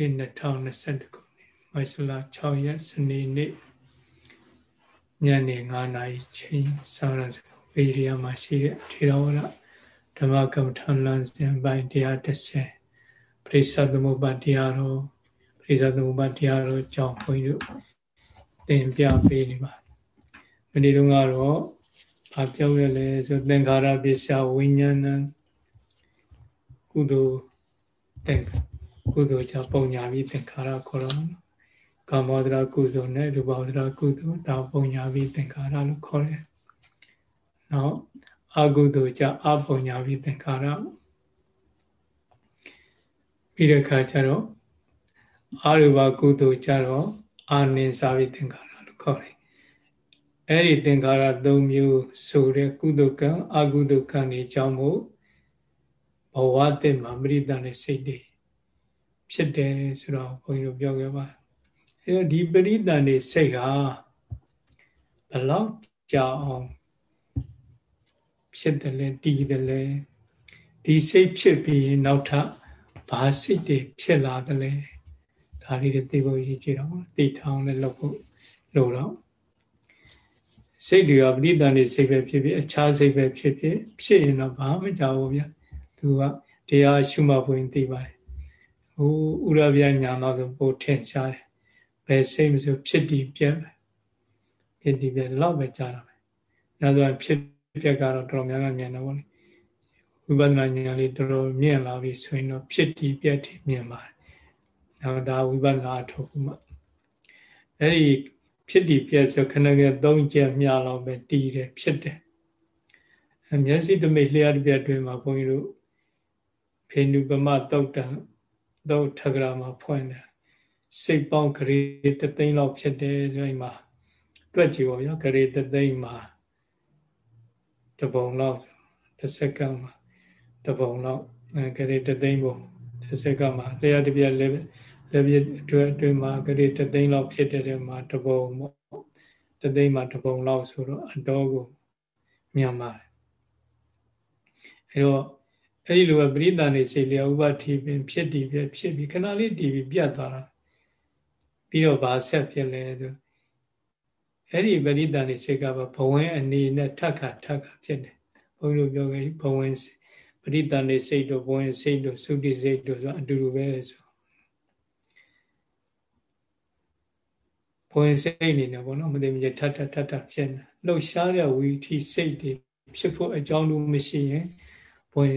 ဒီ2021ခုနှစ်မတ်လ6ရက်စနေနေ့ညနေ9နာရီချိန်ဆောင်းရစဝေရီယာမှာရှိတဲ့ထေရဝါဒဓမ္မကမ္မထံလမ်းစဉ်ပိုင်း130ပရိစ္ဆသမုပ္ပါတရားတော်ပရိစ္ဆသမုပ္ပါတရားတော်ကြောင့်ခွင့်တို့သင်ပြပေးနေပါမနေ့တုန်းကတော့ဘာပြောရလဲဆိုသင်္ခါရပစ္စယဝိညာဏကုသိုလ်သင်္ကုသိုလ်ကြောင့်ပုံညာပြီးသင်္ခါရခေါ်တော့ကာမောဒရာကုသိုလ်နဲ့ရူပဒရာကုသိုလ်ဒါပုံညာပြီးသင်္ခါရလို့ခေါ်တယ်။နောက်အကုသိုလ်ကြောင့်အပုံညာပြီးသင်္ခါရပြီးတဲ့အခါကျတော့အရူပကုသိုလ်ကြတော့အာနိစာပြီးသင်္ခါရလို့ခေါ်တယ်။အဲ့ဒီသင်္ခါရ၃မျိုးဆိုတဲ့ကုသိုလ်ကံအကုသိုလ်ကံတွေကြောင့်မို့ဘဝတည်မှာပရိသတ်နဲ့စိတ်တွေ ဖြစ်တယ်ဆိုတော့ဘုန်းကြီးတို့ပြောခဲ့ပါအဲတော့ဒီပရိသတ်နေစိတ်ဟာဘလောက်ကြာအောင်ဖြစ်တယ်လဲတည်တယ်လဲဒီစိတ်ဖြစ်ပြီးရင်နောက်ထပ်ဘာစိတ်တွေဖြစ်လာတယ်လဲဒါလေးတွေသိဖို့ရည်ကြည်တော့သိထောင်လည်းလုပ်ဖို့လိုတော့စိတ်တွေကပရိသတ်နေစိတ်ပဲဖြစ်ဖြစ်အခြားစိတ်ပဲဖြစ်ဖြစ်ဖြစ်ရင်တော့ဘာမှမကြောက်ဘူးဗျသူကတရားရှုမှတ်ဖို့သိပါတယ် ဟိုဥရဗျညာတော့ဆိုပိုထင်ရှားတယ်ဘယ်စိတ်မဆိုဖြစ်တည်ပြက်ပဲဖြစ်တည်ပြက်လောက်ပဲကြားတာပဲညာဆိုဖြစ်ပြက်ကတော့တော်တော်များများမြင်တယ်ဗောလေဝိပဿနာဉာဏ်လေးတော်တော်မြင့်လာပြီဆိုရင်တော့ဖြစ်တည်ပြက်တည်မြင်ပါတယ်နောက်ဒါဝိပဿနာအထုပ်မှအဲ့ဒီဖြစ်တည်ပြက်ဆိုခဏကသုံးချက်မြလောက်ပဲတည်တယ်ဖြစ်တယ်အမျက်စိတမိတ်လျှက်တစ်ပြက်တွင်မှာဘုန်းကြီးတို့ဖေနုပမတုတ် တံတော့ထဂရာမှာဖွင့်တယ်စိတ်ပေါင်းဂရေတသိန်းလောက်ဖြစ်တယ်ဆိုရင်မှာတွက်ကြည့်ပါဗျာဂရေတသိန်းမှာတပုံလောက်တစ်စက္ကန့်မှာတပုံလောက်ဂရေတသိန်းပုံတစ်စက္ကန့်မှာလျှက်တစ်ပြက်လည်းလည်းပြအတွဲအတွဲမှာဂရေတသိန်းလောက်ဖြစ်တဲ့မှာတပုံပေါ့တသိန်းမှာတပုံလောက်ဆိုတော့အတော်ကိုမြန်ပါတယ်အဲတော့ အဲ့ဒီလိုပဲပရိသန်နေစေလျာဥပတိပင်ဖြစ်တည်ပြဖြစ်ပြီးခဏလေးတည်ပြီးပြတ်သွားတာပြီးတော့ဗာဆက်ဖြစ်လဲဆိုအဲ့ဒီပရိသန်နေစေကဘဘဝင်အနေနဲ့ထက်ခါထက်ခါဖြစ်တယ်ဘုန်းကြီးတို့ပြောခဲ့ဘဝင်ပရိသန်နေစိတ်တို့ဘဝင်စိတ်တို့သုတိစိတ်တို့ဆိုအတူတူပဲဆိုဘဝင်စိတ်နေတယ်ဗောနော်မသိမချထထထထဖြစ်နေလှုပ်ရှားတဲ့ဝီထီစိတ်တွေဖြစ်ဖို့အကြောင်းလို့မရှိရင်ဘဝင်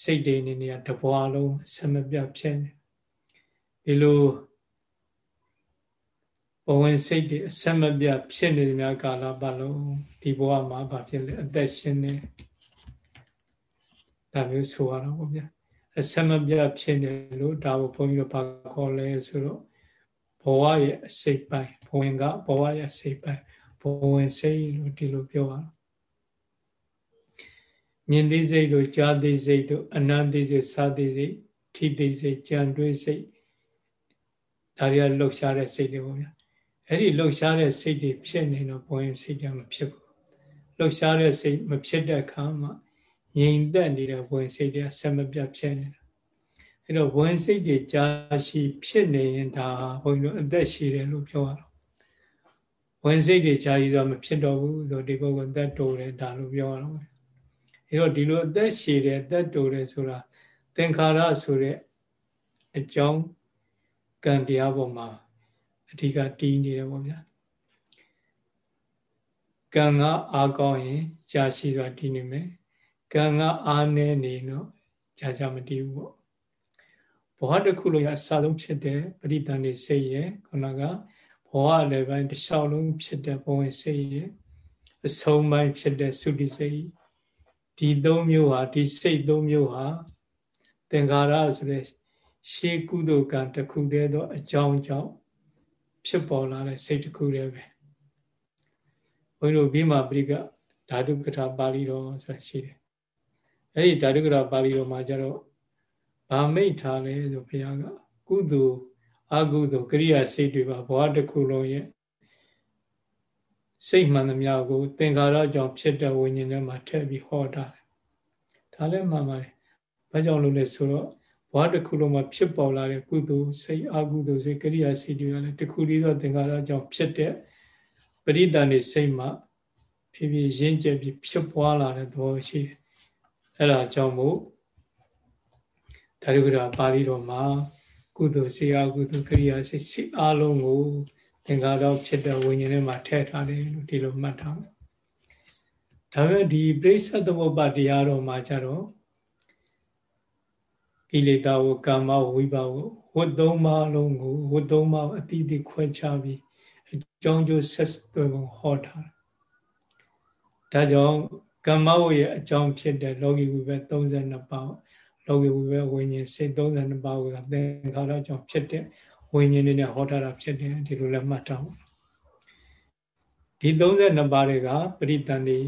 စိတ်တွေနေနေတဘွားလုံးဆက်မပြတ်ဖြစ်နေဒီလိုဘဝင်စိတ်တွေအဆက်မပြတ်ဖြစ်နေများကာလပတ်လုံးဒီဘဝမှာဘာဖြစ်လဲအသက်ရှင်နေဒါမျိုးဆိုရတော့ဗျာအဆက်မပြတ်ဖြစ်နေလို့ဒါကိုဘုန်းကြီးတို့ဘာခေါ်လဲဆိုတော့ဘဝရဲ့အစိတ်ပိုင်းဘဝင်ကဘဝရဲ့အစိတ်ပိုင်းဘဝင်စိတ်လို့ဒီလိုပြောရအောင် မြင်သိစိတ်တို့ကြားသိစိတ်တို့အနန္တိစိတ်စာသိစိတ်ထိသိစိတ်ကြံတွေးစိတ်ဒါတွေကလှုပ်ရှားတဲ့စိတ်တွေပေါ့ဗျာအဲ့ဒီလှုပ်ရှားတဲ့စိတ်တွေဖြစ်နေတော့ဘဝင်စိတ်တွေမဖြစ်ဘူးလှုပ်ရှားတဲ့စိတ်မဖြစ်တဲ့အခါမှာငြိမ်သက်နေတဲ့ဘဝင်စိတ်တွေဆက်မပြတ်ဖြစ်နေတာအဲ့တော့ဘဝင်စိတ်တွေကြာရှိဖြစ်နေရင်ဒါဘုန်းကြီးတို့အသက်ရှိတယ်လို့ပြောရတော့ဝင်စိတ်တွေကြာရှိဆိုမဖြစ်တော့ဘူးဆိုဒီပုဂ္ဂိုလ်အသက်တိုးတယ်ဒါလို့ပြောရတော့ အဲတော့ဒီလိုအသက်ရှည်တယ်အသက်တိုတယ်ဆိုတာသင်္ခါရဆိုတဲ့အကြောင်းကံတရားပေါ်မှာအဓိကတည်နေတယ်ပေါ့ဗျာကံကအာကောင်းရင်ကြာရှိစွာတည်နေမယ်ကံကအာနေနေတော့ကြာကြာမတည်ဘူးပေါ့ဘဝတစ်ခုလုံးရအစဆုံးဖြစ်တဲ့ပရိသန်နေစိတ်ရဲ့ခုနကဘဝလည်းပိုင်းတစ်လျှောက်လုံးဖြစ်တဲ့ဘဝစိတ်ရဲ့အဆုံးပိုင်းဖြစ်တဲ့သုတိစိတ် ဒီသုံးမျိုးဟာဒီစိတ်သုံးမျိုးဟာသင်္ခါရဆိုတဲ့ရှေးကုသိုလ်ကံတစ်ခုတည်းသောအကြောင်းကြောင့်ဖြစ်ပေါ်လာတဲ့စိတ်တစ်ခုတည်းပဲဘုန်းကြီးတို့ပြီးမှပရိကဓာတုကထာပါဠိတော်ဆိုတာရှိတယ်အဲ့ဒီဓာတုကထာပါဠိတော်မှာကျတော့ဗာမိတ်ထားလဲဆိုဘုရားကကုသိုလ်အကုသိုလ်ကရိယာစိတ်တွေပါဘဝတစ်ခုလုံးရဲ့ စိတ်မှန်သမျှကိုသင်္ခါရကြောင့်ဖြစ်တဲ့ဝိညာဉ်ထဲမှာထည့်ပြီးဟောတာတယ်ဒါလည်းမှန်ပါတယ်ဘာကြောင့်လို့လဲဆိုတော့ဘဘဝတစ်ခုလုံးမှာဖြစ်ပေါ်လာတဲ့ကုသိုလ်စိတ်အကုသိုလ်စိတ်ကရိယာစိတ်တွေကလည်းတစ်ခုတည်းသောသင်္ခါရကြောင့်ဖြစ်တဲ့ပရိသန်နေစိတ်မှာဖြည်းဖြည်းရင့်ကျက်ပြီးဖြစ်ပွားလာတဲ့သဘောရှိတယ်အဲ့ဒါကြောင့်မို့ဓာတုကရာပါဠိတော်မှာကုသိုလ်စိတ်အကုသိုလ်ကရိယာစိတ်စိတ်အလုံးကို သင်္ခါရဖြစ်တဲ့ဝိညာဉ်ထဲမှာထည့်ထားတယ်လို့ဒီလိုမှတ်ထားဒါပေမဲ့ဒီပြိဿသမုပ္ပါတရားတော်မှာကျတော့ကိလေသာဝကာမဝိပါဝဝတ်သုံးပါးလုံးကိုဝတ်သုံးပါးအတိအကျခွဲခြားပြီးအကြောင်းကျိုးဆက်သွယ်ပုံဟောထားတာဒါကြောင့်ကမ္မဝရဲ့အကြောင်းဖြစ်တဲ့လောကီဝိဘ32ပါးလောကီဝိဘဝိညာဉ်စိတ်32ပါးကသင်္ခါရကြောင့်ဖြစ်တဲ့ ဝိညာဉ်တွေနဲ့ဟောထားတာဖြစ်တယ်ဒီလိုလည်းမှတ်ထားပါဒီ32ပါးတွေကပရိတန်တွေ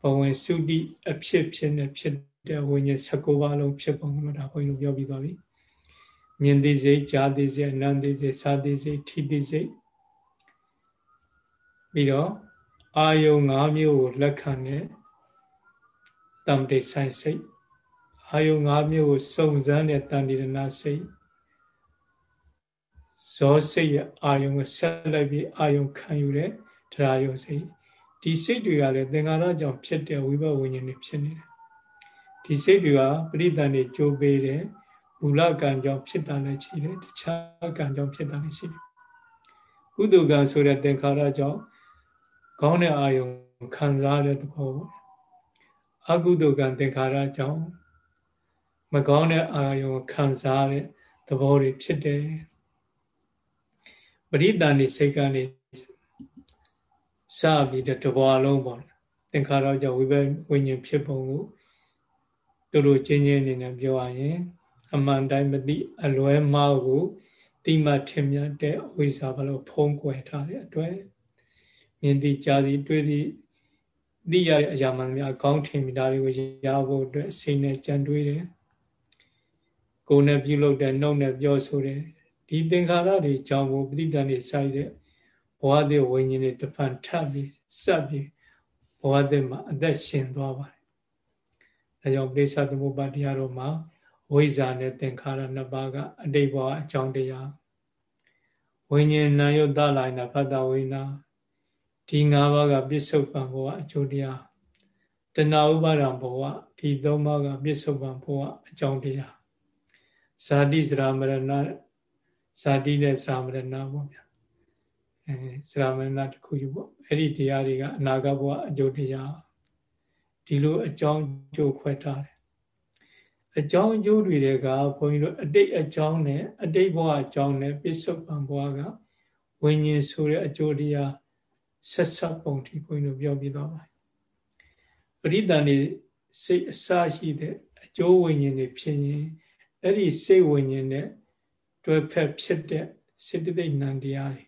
ဘဝင်စုတိအဖြစ်ဖြစ်နေဖြစ်တဲ့ဝိညာဉ်16ပါးလုံးဖြစ်ပုံလို့ဒါဘုန်းကြီးတို့ပြောပြီးသွားပြီမြင်သိစိတ်ကြားသိစိတ်အနံသိစိတ်စားသိစိတ်ထိသိစိတ်ပြီးတော့အာယုံ၅မျိုးကိုလက်ခံတဲ့တမ္တိဆိုင်စိတ်အာယုံ၅မျိုးကိုစုံစမ်းတဲ့တန်တိရဏစိတ် ဇောစိတ်ရဲ့အာယုံကိုဆက်လိုက်ပြီးအာယုံခံယူတဲ့တရားယုံစိတ်ဒီစိတ်တွေကလည်းသင်္ခါရကြောင့်ဖြစ်တဲ့ဝိဘဝိညာဉ်တွေဖြစ်နေတယ်ဒီစိတ်တွေကပရိသန်တွေကြိုးပေးတယ်မူလကံကြောင့်ဖြစ်တာလည်းရှိတယ်တခြားကံကြောင့်ဖြစ်တာလည်းရှိတယ်ကုသကံဆိုတဲ့သင်္ခါရကြောင့်ကောင်းတဲ့အာယုံခံစားတဲ့သဘောပေါ့အကုသကံသင်္ခါရကြောင့်မကောင်းတဲ့အာယုံခံစားတဲ့သဘောတွေဖြစ်တယ် ပရိသန်နေစိတ်ကနေစပြီးတဲ့တဘွားလုံးပေါ့သင်္ခါရကြောင့်ဝိဘဝိညာဉ်ဖြစ်ပုံကိုတို့တို့ချင်းချင်းအနေနဲ့ပြောရရင် အမှန်တိုင်းမသိအလွဲမှားကိုတိမထင်မြတ်တဲ့အဝိဇ္ဇာဘလို့ဖုံးကွယ်ထားတဲ့အတွက်မြင်သိကြားသိတွေ့သိသိရတဲ့အရာမှန်များကောင်းထင်မိတာတွေကိုရဖို့အတွက်စိတ်နဲ့ကြံတွေးတယ်ကိုယ်နဲ့ပြုလုပ်တဲ့နှုတ်နဲ့ပြောဆိုတယ် ဒီသင်္ခါရတွေကြောင့်ဘုပဋိတန်တွေစိုက်တဲ့ဘဝတည်းဝိညာဉ်တွေတဖန်ထပ်ပြီးစပ်ပြီးဘဝတည်းမှာအသက်ရှင်သွားပါတယ်။ဒါကြောင့်ပိဿသမုပ္ပါတရားတော်မှာဝိဇ္ဇာနဲ့သင်္ခါရနှစ်ပါးကအတိတ်ဘဝအကြောင်းတရားဝိညာဉ်နာယုတ်တလိုက်နာဖတ်တဝိနာဒီ၅ပါးကပြစ္ဆုတ်ပံဘဝအကျိုးတရားတဏှာဥပါဒံဘဝဒီ၃ပါးကပြစ္ဆုတ်ပံဘဝအကြောင်းတရားဇာတိစရာမရဏ ဇာတိနဲ့စရာမရဏပေါ့ဗျာအဲစရာမဏတခုယူပေါ့အဲ့ဒီတရားတွေကအနာဂတ်ဘဝအကျိုးတရားဒီလိုအကြောင်းကျိုးခွဲထားတယ်အကြောင်းအကျိုးတွေကဘုန်းကြီးတို့အတိတ်အကြောင်းနဲ့အတိတ်ဘဝအကြောင်းနဲ့ပြစ္ဆုတ်ပံဘဝကဝိညာဉ်ဆိုတဲ့အကျိုးတရားဆက်ဆက်ပုံထိဘုန်းကြီးတို့ပြောပြသွားပါတယ်ပရိသန်နေစိတ်အစရှိတဲ့အကျိုးဝိညာဉ်တွေဖြစ်ရင်အဲ့ဒီစိတ်ဝိညာဉ်နဲ့ တွဲဖက်ဖြစ်တဲ့စေတသိက်နံတရားတွေ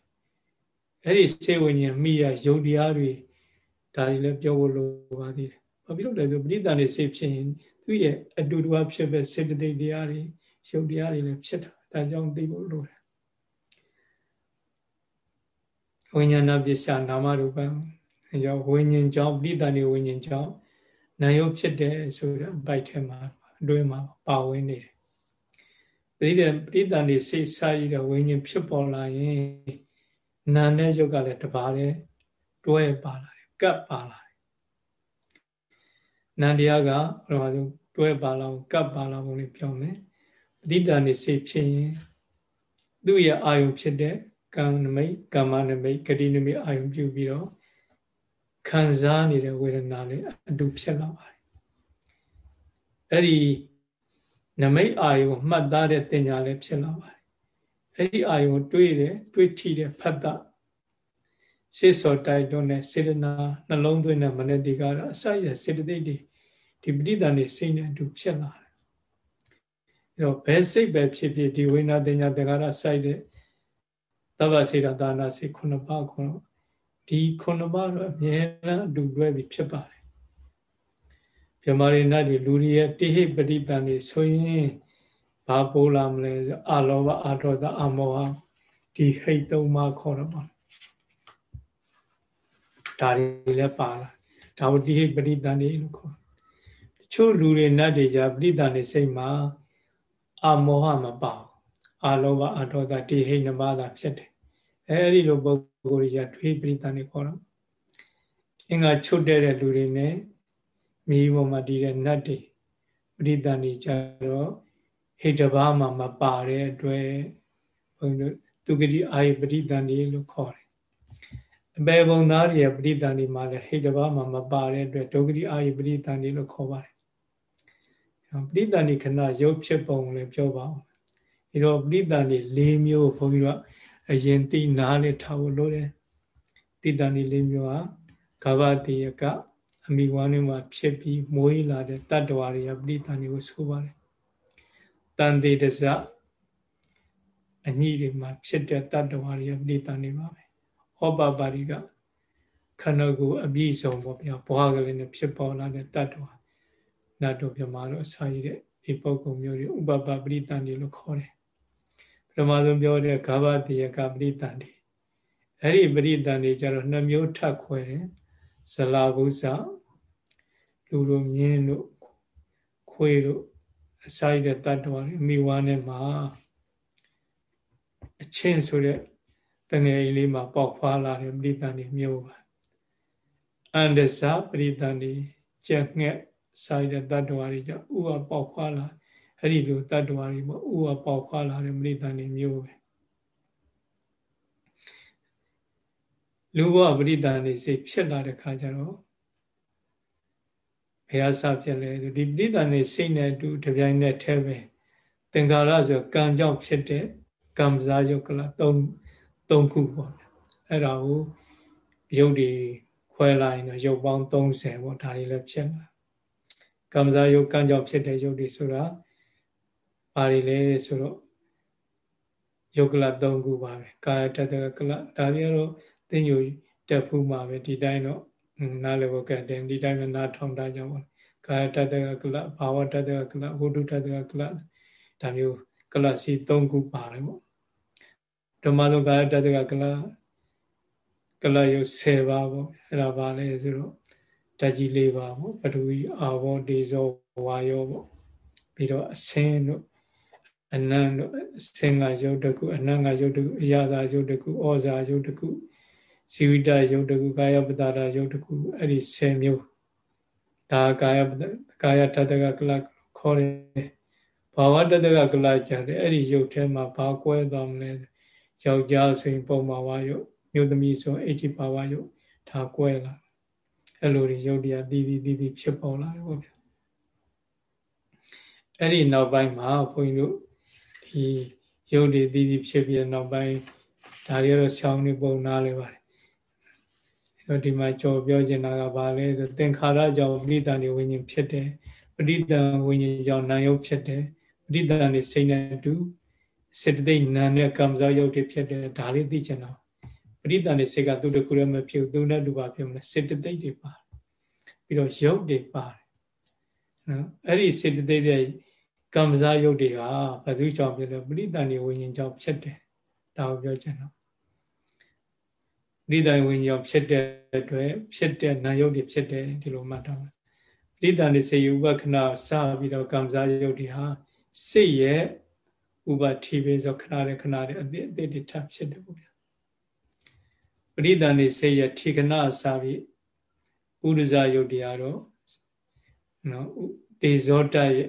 အဲ့ဒီစေဝိညာဉ်မိရယုတ်တရားတွေဒါတွေလည်းပြောဖို့လိုပါသေးတယ်။ဘာဖြစ်လို့လဲဆိုပဋိသန္ဓေစေဖြစ်ရင်သူ့ရဲ့အတူတူဖြစ်ပဲစေတသိက်တရားတွေယုတ်တရားတွေလည်းဖြစ်တာ။ဒါကြောင့်သိဖို့လိုတယ်။ဝိညာဏပစ္စနာမရူပံအဲကြောင့်ဝိညာဉ်ကြောင့်ပဋိသန္ဓေဝိညာဉ်ကြောင့်နာယုတ်ဖြစ်တယ်ဆိုတဲ့ဘိုက်ထဲမှာအတွင်းမှာပါဝင်နေတယ်။ ပဋိသပဋိသန္ဓေစိတ်စာရည်တဲ့ဝိညာဉ်ဖြစ်ပေါ်လာရင်နာနဲ့ရုပ်ကလည်းတပါးတယ်တွဲပါလာတယ်ကပ်ပါလာတယ်နန္တရားကဘယ်လိုလဲတွဲပါလာကပ်ပါလာပုံလေးပြောမယ်ပဋိဒါနေစိတ်ဖြစ်ရင်သူ့ရဲ့အာယုဖြစ်တဲ့ကံနမိတ်ကမ္မနမိတ်ဂတိနမိတ်အာယုပြုပြီးတော့ခံစားနေတဲ့ဝေဒနာလေးအတူဖြစ်လာပါတယ်အဲ့ဒီ နမိတ်အာယုမှတ်သားတဲ့တင်ညာလေးဖြစ်လာပါတယ်အဲ့ဒီအာယုံတွေးတယ်တွေးထီတယ်ဖတ်တာစေစောတိုက်တွန်းတဲ့စေတနာနှလုံးသွင်းတဲ့မနတိကတော့အစရစေတသိက်တွေဒီပဋိသန္ဓေစိတ်နဲ့အတူဖြစ်လာတယ်အဲ့တော့ဘယ်စိတ်ပဲဖြစ်ဖြစ်ဒီဝိညာဉ်တင်ညာတက္ကရာစိုက်တဲ့သဗ္ဗစေတသာနာစိတ်ခုနှစ်ပါးခုနှစ်ဒီခုနှစ်ပါးတော့အမြဲတမ်းအတူတွဲပြီးဖြစ်ပါတယ် ဗြဟ္မာရိနတ်တွေလူတွေရဲ့တိဟိပဋိသန္ဓေဆိုရင်ဘာပိုးလာမလဲဆိုအာလောဘအာဒေါသအမောဟဒီဟိတ်သုံးပါးခေါ်တော့ပါဒါတွေလည်းပါလာဒါဝတိဟိပရိသန်နေလို့ခေါ်တချို့လူတွေနတ်တွေじゃပရိသန်နေစိတ်မှာအာမောဟမပါဘူးအာလောဘအဒေါသတိဟိနှပါးသာဖြစ်တယ်အဲဒီလိုပုဂ္ဂိုလ်ကြီးကထွေးပရိသန်နေခေါ်တော့အင်္ဂါချွတ်တဲ့လူတွေနဲ့ မိဘမှာတည်တဲ့နတ်တွေပရိသန်နေကြတော့ဟိတဘာမှမပါတဲ့အတွက်ဘုန်းကြီးတို့သူဂတိအာယပရိသန်နေလို့ခေါ်တယ်အပေဘုံသားတွေရဲ့ပရိသန်နေမှာလည်းဟိတဘာမှမပါတဲ့အတွက်ဒုဂတိအာယပရိသန်နေလို့ခေါ်ပါတယ်ပရိသန်နေခဏရုပ်ဖြစ်ပုံလည်းပြောပါအောင်ဒီတော့ပရိသန်နေ၄မျိုးဘုန်းကြီးတို့အရင်သိနားနဲ့ထားဖို့လိုတယ်ပရိသန်နေ၄မျိုးဟာကဗ္ဗတိယက အမိဝမ်းထဲမှာဖြစ်ပြီးမွေးလာတဲ့တတ္တဝါတွေကပရိသန်တွေကိုဆိုပါတယ်တန်သေးတစအညိတွေမှာဖြစ်တဲ့တတ္တဝါတွေကပရိသန်နေပါပဲဟောပါပါရိကခန္ဓာကိုယ်အပြည့်စုံပေါ့ဗျာဘဝကလေးနဲ့ဖြစ်ပေါ်လာတဲ့တတ္တဝါနတ်တို့ပြမတို့အစာရတဲ့ဒီပုဂ္ဂိုလ်မျိုးတွေဥပပပရိတန်တွေလို့ခေါ်တယ်ပထမဆုံးပြောတဲ့ဂါဘတိယကပရိတန်တွေအဲ့ဒီပရိတန်တွေကျတော့နှစ်မျိုးထပ်ခွဲတယ်ဇလာဘုဇ လူတို့မြင်းတို့ခွေးတို့အစာရတဲ့တတ္တဝါတွေမိဝါနဲ့မှာအချင်းဆိုတဲ့တငယ်လေးမှာပေါက်ဖွာလာတဲ့ပရိသန်တွေမျိုးပါအန္တဇပရိသန်တွေကြက်ငှက်ဆိုင်တဲ့တတ္တဝါတွေကြောင့်ဥဟာပေါက်ဖွာလာအဲ့ဒီလိုတတ္တဝါတွေပေါ့ဥဟာပေါက်ဖွာလာတဲ့ပရိသန်တွေမျိုးပဲလူဘဝပရိသန်တွေစိတ်ဖြစ်လာတဲ့ခါကျတော့ ဘုရားစဖြစ်လဲဒီပရိသန်တွေစိတ်နဲ့အတူတပြိုင်နက်တည်းပဲသင်္ခါရဆိုကံကြောင့်ဖြစ်တဲ့ကံစားယုတ်ကလသုံး၃ခုပေါ့အဲ့ဒါကိုရုပ်တွေခွဲလိုက်ရင်တော့ရုပ်ပေါင်း30ပေါ့ဒါတွေလည်းဖြစ်လာကမ္မဇာယုတ်ကံကြောင့်ဖြစ်တဲ့ရုပ်တွေဆိုတာဘာတွေလဲဆိုတော့ယုတ်ကလ၃ခုပါပဲကာယတတကလဒါတွေကတော့သင်ညိုတက်ဖူးမှာပဲဒီတိုင်းတော့ နားလည်းဘောကတဲ့ဒီတိုင်းပဲနားထောင်တာကြောင့်ကာယတတကလဘာဝတတကလဝုဒ္ဓတတကလဒါမျိုးကလစီ၃ခုပါတယ်ပေါ့ဓမ္မသောကာယတတကကလကလယုတ်10ပါးပေါ့အဲ့ဒါပါလဲဆိုတော့ဓာတ်ကြီး၄ပါးပေါ့ပထဝီအာဘောဒေဇောဝါယောပေါ့ပြီးတော့အစင်းတို့အနံ့တို့အစင်းကယုတ်တကုအနံ့ကယုတ်တကုအရာသာယုတ်တကုဩဇာယုတ်တကု ဇီဝိတယုတ်တကုကာယပတ္တာယုတ်တကုအဲ့ဒီ10မျိုးဒါကာယကာယတတကကလခေါ်တယ်ဘာဝတတကကလကြတယ်အဲ့ဒီယုတ်ထဲမှာဘာကွဲသွားမလဲယောက်ျားဆိုရင်ပုံပါဝါယုတ်မြို့သမီးဆိုအိဋ္ဌိပါဝါယုတ်ဒါကွဲလာအဲ့လိုတွေယုတ်တရားတည်တည်တည်တည်ဖြစ်ပေါ်လာတယ်ပေါ့ဗျာအဲ့ဒီနောက်ပိုင်းမှာဘုန်းကြီးတို့ဒီယုတ်တွေတည်တည်ဖြစ်ပြီးနောက်ပိုင်းဒါတွေတော့ဆောင်းနေပုံနားလဲပါတယ်အဲ့ တော့ဒီမှာကြော်ပြောချင်တာကဘာလဲဆိုသင်္ခါရကြောင့်ပဋိသန္ဓေဝိညာဉ်ဖြစ်တယ်ပဋိသန္ဓေဝိညာဉ်ကြောင့်နာယုတ်ဖြစ်တယ်ပဋိသန္ဓေစိတ်နဲ့တူစေတသိက်နာနဲ့ကံစားယုတ်တွေဖြစ်တယ်ဒါလေးသိချင်တာပရိသန်နေစိတ်ကသူတခုလည်းမဖြစ်ဘူးသူနဲ့တူပါဖြစ်မလဲစေတသိက်တွေပါတယ်ပြီးတော့ယုတ်တွေပါတယ်နော်အဲ့ဒီစေတသိက်တဲ့ကံစားယုတ်တွေဟာဘဇုကြောင့်ဖြစ်လို့ပရိသန်နေဝိညာဉ်ကြောင့်ဖြစ်တယ်ဒါကိုပြောချင်တော့ ပရိသန်ဝိညာဉ်ကြောင့်ဖြစ်တဲ့အတွက်ဖြစ်တဲ့နာယုတ်တွေဖြစ်တယ်ဒီလိုမှတ်ထားပါပရိသန်နေစေယဥပခဏစပြီးတော့ကံစားယုတ်တွေဟာစိတ်ရဲ့ဥပတိပဲဆိုခဏရခဏရအသေးအသေးတွေထပ်ဖြစ်တယ်ပေါ့ဗျာပရိသန်နေစိတ်ရထေကနာစာပြီးဥဒဇယုတ်တရားတော့နော်ဒေဇောတရဲ့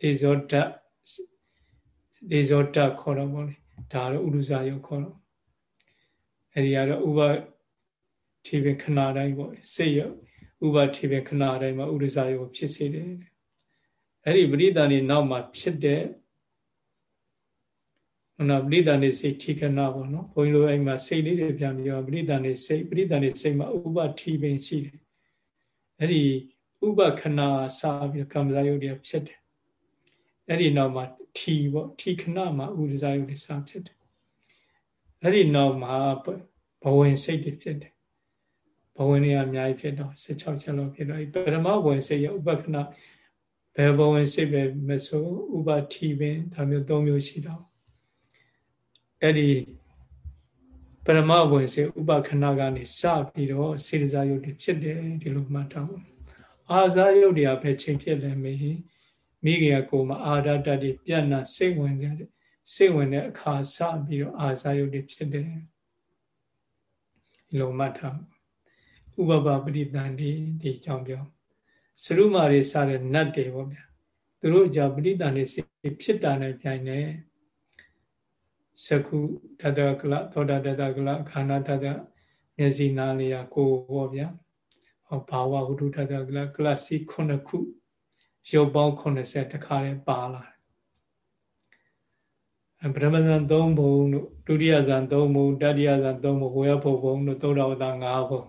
ဒေဇောတဒေဇောတခေါ်တော့ပေါ့လေဒါတော့ဥဒဇယုတ်ခေါ်တော့ အဲဒီကတော့ဥပထေပင်ခဏတိုင်းပေါ့စိတ်ရဥပထေပင်ခဏတိုင်းမှာဥဒဇယုတ်ဖြစ်စေတယ်အဲ့ဒီပရိသန်နေနောက်မှာဖြစ်တဲ့နာပရိသန်နေစိတ်ထိခဏပေါ့နော်ဘုန်းကြီးတို့အဲ့မှာစိတ်လေးတွေပြန်ပြီးတော့ပရိသန်နေစိတ်ပရိသန်နေစိတ်မှာဥပထီပင်ရှိတယ်အဲ့ဒီဥပခဏစားပြီးကမ္မဇာယုတ်တွေဖြစ်တယ်အဲ့ဒီနောက်မှာထီပေါ့ထီခဏမှာဥဒဇာယုတ်တွေစားဖြစ်တယ် အဲ့ဒီနောက်မှာဘဝင်စိတ်တွေဖြစ်တယ်ဘဝင်တွေအများကြီးဖြစ်တော့16ချက်လောက်ဖြစ်တော့ပရမဝင်စိတ်ရဲ့ဥပခဏဘယ်ဘဝင်စိတ်ပဲမဆိုဥပထီပင်ဒါမျိုး၃မျိုးရှိတော့အဲ့ဒီပရမဝင်စေဥပခဏကနေစပြီးတော့စေတစာယုတ်တွေဖြစ်တယ်ဒီလိုမှတ်ထားပါအာဇာယုတ်တွေကဘယ်ချိန်ဖြစ်လဲမေးမိခင်ကကိုယ်မှာအာရတတွေပြန့်နှံ့စိတ်ဝင်ကြတယ် စိတ်ဝင်တဲ့အခါစပြီးတော့အာဇာယုတ်တွေဖြစ်တယ်ဒီလိုမှတ်ထားဥပပပရိသန္တိဒီကြောင့်ပြောစရုမာတွေစတဲ့နတ်တွေပေါ့ဗျာသူတို့ကြောင့်ပရိသန္တိဖြစ်တာနဲ့ပြိုင်တယ်သကုတတကလသောတာတတကလခန္ဓာတတမျက်စိနားလေးရကိုပေါ့ဗျာဟောဘာဝဟုတုတတကလကလစီ9ခုရုပ်ပေါင်း80တခါလဲပါလာ ပရမဇန်3ဘုံတို့ဒုတိယဇန်3ဘုံတတိယဇန်3ဘုံဝေယဘုံဘုံတို့သုဒ္ဓဝတ္တ5ဘုံ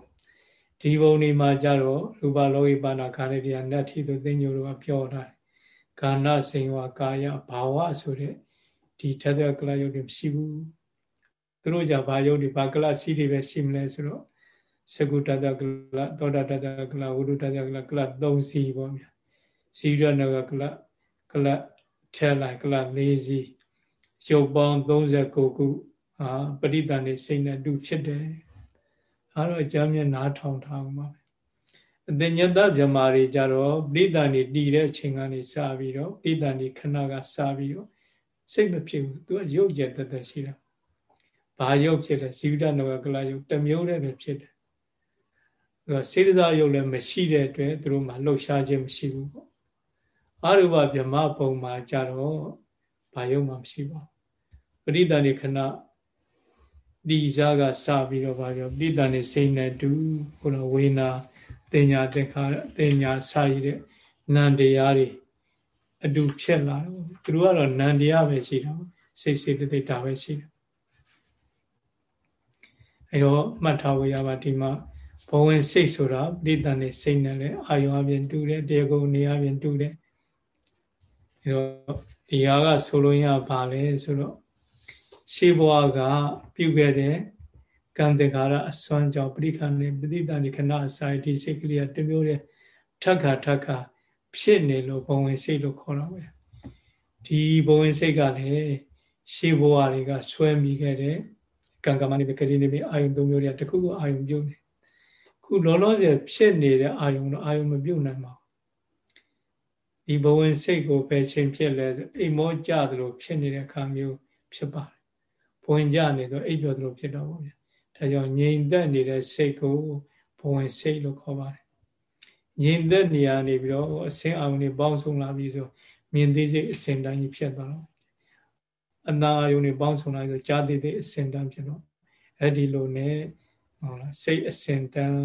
ဒီဘုံတွေမှာကြတော့ရူပလောဟိပါဏခန္ဓာတရားနတ်ထီတို့သိညိုတို့ကပြောထားတယ်ကာဏစိန်ဝါကာယဘာဝဆိုတဲ့ဒီထက်တဲ့ကလယုတ်တွေမရှိဘူးသူတို့ကြဘာယုတ်တွေဘာကလစီတွေပဲရှိမလဲဆိုတော့သကုတတကလသောတာတတကလဝုဒ္ဓတတကလကလ3စီပေါ့ဗျာစီရဏကကလကလထဲလိုက်ကလ4စီ ရုပ်ပေါင်း39ခုဟာပရိသန်နေစိတ်နဲ့တူဖြစ်တယ်အဲတော့အကြမ်းမြနားထောင်ထားအောင်ပါအတညတဗြဟ္မာတွေကြတော့ပရိသန်နေတည်တဲ့အချိန်ကနေစပြီးတော့ပရိသန်နေခဏကစပြီးတော့စိတ်မဖြစ်ဘူးသူကရုပ်ရတသက်ရှိတာဘာရုပ်ဖြစ်လဲဇီဝတနဝကလရုပ်တစ်မျိုးတည်းပဲဖြစ်တယ်အဲစေတသာရုပ်လည်းမရှိတဲ့အတွက်သူတို့မှလှုပ်ရှားခြင်းမရှိဘူးပေါ့အရူပဗြဟ္မာပုံမှာကြတော့ဘာရုပ်မှမရှိပါဘူး ပရိသန်နေခဏဒီစားကစပြီးတော့ဗာပြောပိတန်နေစိတ်နဲ့တူဘုရားဝေနာတင်ညာတက်ခါတင်ညာစာရည်တဲ့နန္တရားတွေအတူဖြစ်လာတော့သူတို့ကတော့နန္တရားပဲရှိတာစိတ်စိတ်တိတ်တာပဲရှိတယ်အဲတော့မှတ်ထားဖို့ရပါဒီမှာဘဝင်စိတ်ဆိုတာပိတန်နေစိတ်နဲ့လည်းအာယုံအပြင်တူတယ်တရားကုန်နေအပြင်တူတယ်အဲတော့ဒီဟာကဆိုလို့ရပါလေဆိုတော့ ရှေးဘဝကပြုခဲ့တဲ့ကံတကာရအစွမ်းကြောင့်ပရိခဏနဲ့ပဋိသန္ဓေခဏအစာဒီစိတ်ကလေးကတမျိုးတဲ့ထက်ခါထက်ခါဖြစ်နေလို့ဘဝင်စိတ်လို့ခေါ်တာပဲဒီဘဝင်စိတ်ကလည်းရှေးဘဝတွေကဆွဲမိခဲ့တဲ့ကံကမ္မနိပကတိနိပအာယုံသုံးမျိုးတွေကတခုခုအာယုံပြုတ်နေခုလောလောဆယ်ဖြစ်နေတဲ့အာယုံတော့အာယုံမပြုတ်နိုင်ပါဘူးဒီဘဝင်စိတ်ကိုပဲချင်းဖြစ်လဲအိမ်မောကြသလိုဖြစ်နေတဲ့အခါမျိုးဖြစ်ပါတယ် ဘဝင်ကြနေတော့အိပ်ပျော်သလိုဖြစ်တော့ပါဗျာဒါကြောင့်ငြိမ်သက်နေတဲ့စိတ်ကိုဘဝင်စိတ်လို့ခေါ်ပါတယ်ငြိမ်သက်နေရနေပြီးတော့အစင်းအောင်နေပေါင်းစုံလာပြီးဆိုမြင်သိစိတ်အစင်တိုင်းကြီးဖြစ်သွားတော့အနာအယုန်နေပေါင်းစုံလာပြီးဆိုကြားသိသိအစင်တန်းဖြစ်တော့အဲ့ဒီလိုနဲ့ဟုတ်လားစိတ်အစင်တန်း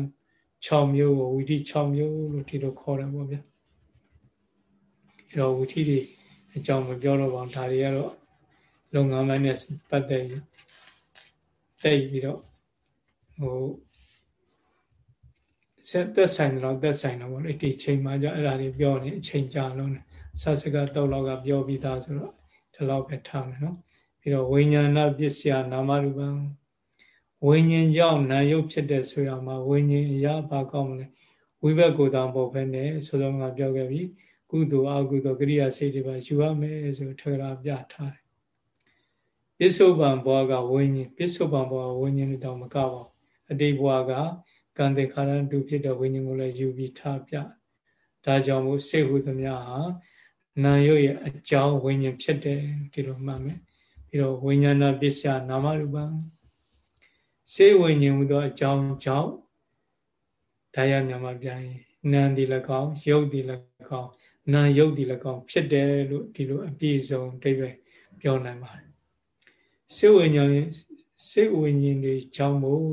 6မျိုးကိုဝီတိ6မျိုးလို့ဒီလိုခေါ်တယ်ပေါ့ဗျာအဲ့တော့ဝီတိတွေအကြောင်းမပြောတော့ပါဘူးဒါတွေကတော့ လုပ်ငန်းပိုင်းနဲ့ပတ်သက်ပြီးတိတ်ပြီးတော့ဟိုဆက်သက်ဆိုင်တော့သက်ဆိုင်တော့ဗောလေဒီချိန်မှာじゃအဲ့ဒါတွေပြောနေအချိန်ကြာလုံးနေဆတ်စကတော့လောက်ကပြောပြီးသားဆိုတော့ဒီလောက်ပဲထားမယ်နော်ပြီးတော့ဝိညာဏပစ္စယနာမရူပံဝိညာဉ်ကြောင့်နာယုတ်ဖြစ်တဲ့ဆိုရမှာဝိညာဉ်အရာဘာကောင်းမလဲဝိဘက်ကိုယ်တော်ပေါ့ပဲနဲ့ဆိုတော့ငါပြောခဲ့ပြီကုသိုလ်အကုသိုလ်ကရိယာစိတ်တွေပါယူရမယ်ဆိုထကြရာပြထားတယ် ပစ္စုပန်ဘဝကဝိညာဉ်ပစ္စုပန်ဘဝဝိညာဉ်တောင်မကပါဘူးအတိတ်ဘဝကကံတေခါရတူဖြစ်တဲ့ဝိညာဉ်ကိုလည်းယူပြီးထားပြဒါကြောင့်မို့စေဟုသမျှဟာနာယုတ်ရဲ့အကြောင်းဝိညာဉ်ဖြစ်တယ်ဒီလိုမှတ်မယ်ပြီးတော့ဝိညာဏပစ္စယနာမရူပံစေဝိညာဉ်ဟူသောအကြောင်းကြောင့်ဒါရမြန်မာပြန်ရင်နာမ်ဒီ၎င်းယုတ်ဒီ၎င်းနာယုတ်ဒီ၎င်းဖြစ်တယ်လို့ဒီလိုအပြည့်စုံအဓိပ္ပာယ်ပြောနိုင်ပါတယ် စေဝိညာဉ်စေဝိညာဉ်တွေကြောင့်မို့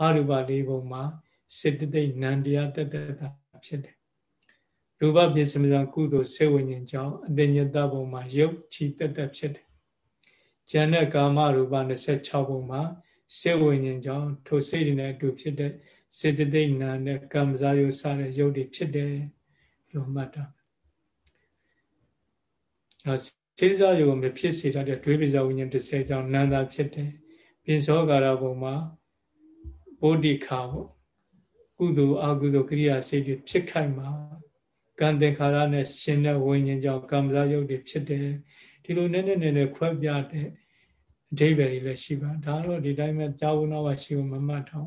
အရူပလေးပုံမှာစေတသိက်နန္တရားတတတာဖြစ်တယ်ရူပပစ္စမဇံကုသိုလ်စေဝိညာဉ်ကြောင့်အတညတပုံမှာယုတ်ချီတတဖြစ်တယ်ဉာဏ်နဲ့ကာမရူပ26ပုံမှာစေဝိညာဉ်ကြောင့်ထိုစိတ်တွေနဲ့အတူဖြစ်တဲ့စေတသိက်နာနဲ့ကံစားယုစတဲ့ယုတ်တွေဖြစ်တယ်လို့မှတ်တာ စေစားယုံမဖြစ်စေတတ်တဲ့ဒွေပဇဝိညာဉ်30ကြောင့်နန္တာဖြစ်တယ်ပိစောကာရဘုံမှာဗုဒ္ဓခါပေါ့ကုသိုလ်အကုသိုလ်ကိရိယာစိတ်တွေဖြစ်ခိုက်မှာကံသင်္ခါရနဲ့ရှင်တဲ့ဝိညာဉ်ကြောင့်ကံစားယုတ်တွေဖြစ်တယ်ဒီလိုနည်းနည်းနည်းနည်းခွဲပြတဲ့အဓိပ္ပာယ်တွေလည်းရှိပါဒါတော့ဒီတိုင်းပဲကြာဝနာဝရှိဖို့မမှတ်ထား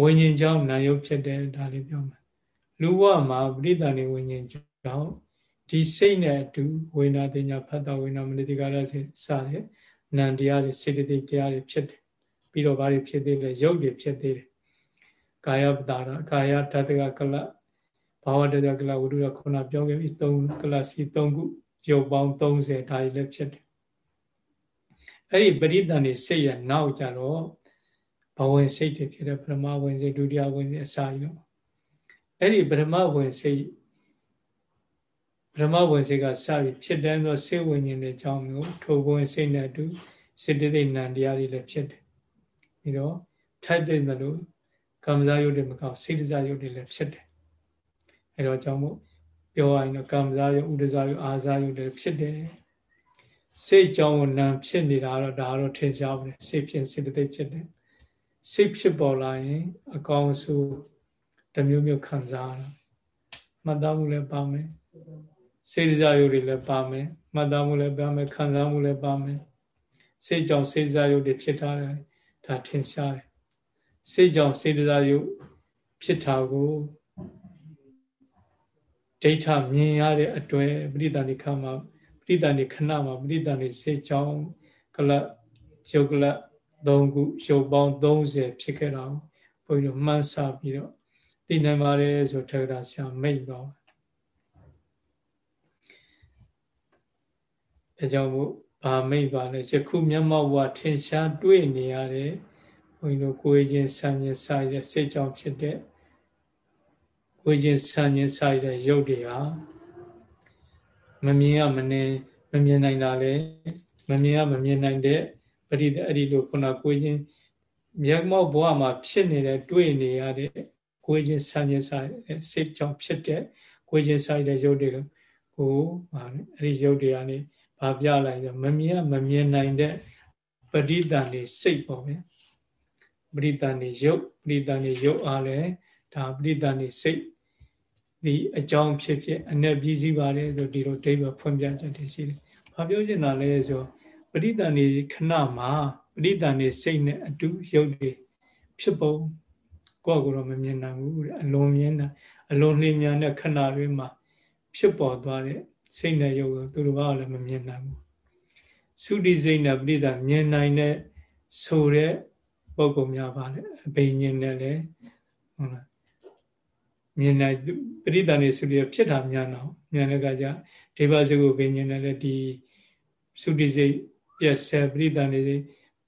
ဝိညာဉ်ကြောင့်နာယုတ်ဖြစ်တယ်ဒါလေးပြောမှာလူဘဝမှာပရိသဏိဝိညာဉ်ကြောင့် ဒီစိတ်နဲ့အတူဝေနာတင်ညာဖတ်တာဝေနာမနတိကာရစတဲ့နံတရားတွေစေတသိက်တရားတွေဖြစ်တယ်ပြီးတော့ဘာတွေဖြစ်သေးလဲရုပ်တွေဖြစ်သေးတယ်ကာယပတာရကာယဓာတကကလဘာဝတတကလဝိရုဒခုနပြောခဲ့ပြီ3ကလစီ3ခုရုပ်ပေါင်း30ဒါတွေလည်းဖြစ်တယ်အဲ့ဒီပရိသန်နေစိတ်ရနောက်ကြတော့ဘဝင်စိတ်တွေဖြစ်တဲ့ပထမဝင်စိတ်ဒုတိယဝင်စိတ်အစာကြီးတော့အဲ့ဒီပထမဝင်စိတ် ပထမဝင်စိတ်ကစပြီးဖြစ်တဲ့သောစိတ်ဝိညာဉ်တွေကြောင့်မျိုးထိုဝင်စိတ်နဲ့အတူစေတသိက်နံတရားတွေလည်းဖြစ်တယ်ပြီးတော့ထိုက်တဲ့လို့ကမ္မဇာယုတ်တွေမကောက်စေတဇာယုတ်တွေလည်းဖြစ်တယ်အဲတော့ကြောင့်မို့ပြောရရင်တော့ကမ္မဇာယုတ်ဥဒဇာယုတ်အာဇာယုတ်တွေဖြစ်တယ်စိတ်ကြောင့်နံဖြစ်နေတာတော့ဒါတော့ထင်ရှားပါတယ်စိတ်ဖြစ်စေတသိက်ဖြစ်တယ်စိတ်ဖြစ်ပေါ်လာရင် အကောင်ဆိုတမျိုးမျိုးခံစားရတာမှတ်သားမှုလည်းပါမယ် စေတဇာယုတ်တွေလည်းပါမယ်မှတ်သားမှုလည်းပါမယ်ခံစားမှုလည်းပါမယ်စိတ်ကြောင့်စေတဇာယုတ်တွေဖြစ်ထားတယ်ဒါထင်ရှားတယ်စိတ်ကြောင့်စေတဇာယုတ်ဖြစ်တာကိုဒိဋ္ဌမြင်ရတဲ့အတွေ့ပရိသန္တိခမှာပရိသန္တိခဏမှာပရိသန္တိစိတ်ကြောင့်ကလယုတ်ကလ3ခုရုပ်ပေါင်း30ဖြစ်ခဲ့တာကိုဘုန်းကြီးတို့မှန်းဆပြီးတော့သိနိုင်ပါတယ်ဆိုထေရဆရာမိတ်တော့ အဲကြောင့်မို့ဘာမိတ်ပါလဲယခုမျက်မှောက်ဘဝထင်ရှားတွေ့နေရတဲ့ဘုန်းကြီးတို့ကိုယ်ချင်းဆံချင်းစာရတဲ့စိတ်ကြောင့်ဖြစ်တဲ့ကိုယ်ချင်းဆံချင်းစာရတဲ့ရုပ်တွေဟာမမြင်ရမနေမမြင်နိုင်တာလေမမြင်ရမမြင်နိုင်တဲ့ပရိသအဲ့ဒီလိုခုနကိုယ်ချင်းမျက်မှောက်ဘဝမှာဖြစ်နေတဲ့တွေ့နေရတဲ့ကိုယ်ချင်းဆံချင်းစာတဲ့စိတ်ကြောင့်ဖြစ်တဲ့ကိုယ်ချင်းစာရတဲ့ရုပ်တွေကိုဟာအဲ့ဒီရုပ်တွေကနေ ဘာပြလိုက်ဆိုမမြင်မမြင်နိုင်တဲ့ပရိသန်နေစိတ်ပေါ့ဗျာပရိသန်နေရုပ်ပရိသန်နေရုပ်အားလဲဒါပရိသန်နေစိတ်ဒီအကြောင်းဖြစ်ဖြစ်အ내ပြည်စည်းပါတယ်ဆိုဒီလိုဒိဗ္ဗဖွင့်ပြချက်တွေရှိတယ်။ဘာပြောချင်တာလဲဆိုပရိသန်နေခဏမှာပရိသန်နေစိတ်နဲ့အတူရုပ်တွေဖြစ်ပုံကိုယ့်ကိုယ်တော့မမြင်နိုင်ဘူးအလွန်မြင်တာအလွန်လျင်မြန်တဲ့ခဏတွေမှာဖြစ်ပေါ်သွားတဲ့ စိတ်နဲ့ရုပ်ကိုသူတို့ကလည်းမမြင်နိုင်ဘူးသုတိစိတ်နဲ့ပရိသမြင်နိုင်တဲ့ဆိုတဲ့ပုံကုများပါလေအဘိညာဉ်နဲ့လည်းဟုတ်လားမြင်နိုင်ပရိသနေသုတိဖြစ်တာများတော့မြန်တဲ့ကကြဒေဝစုကိုဘိညာဉ်နဲ့လည်းဒီသုတိစိတ်ပြက်ဆဲပရိသနေ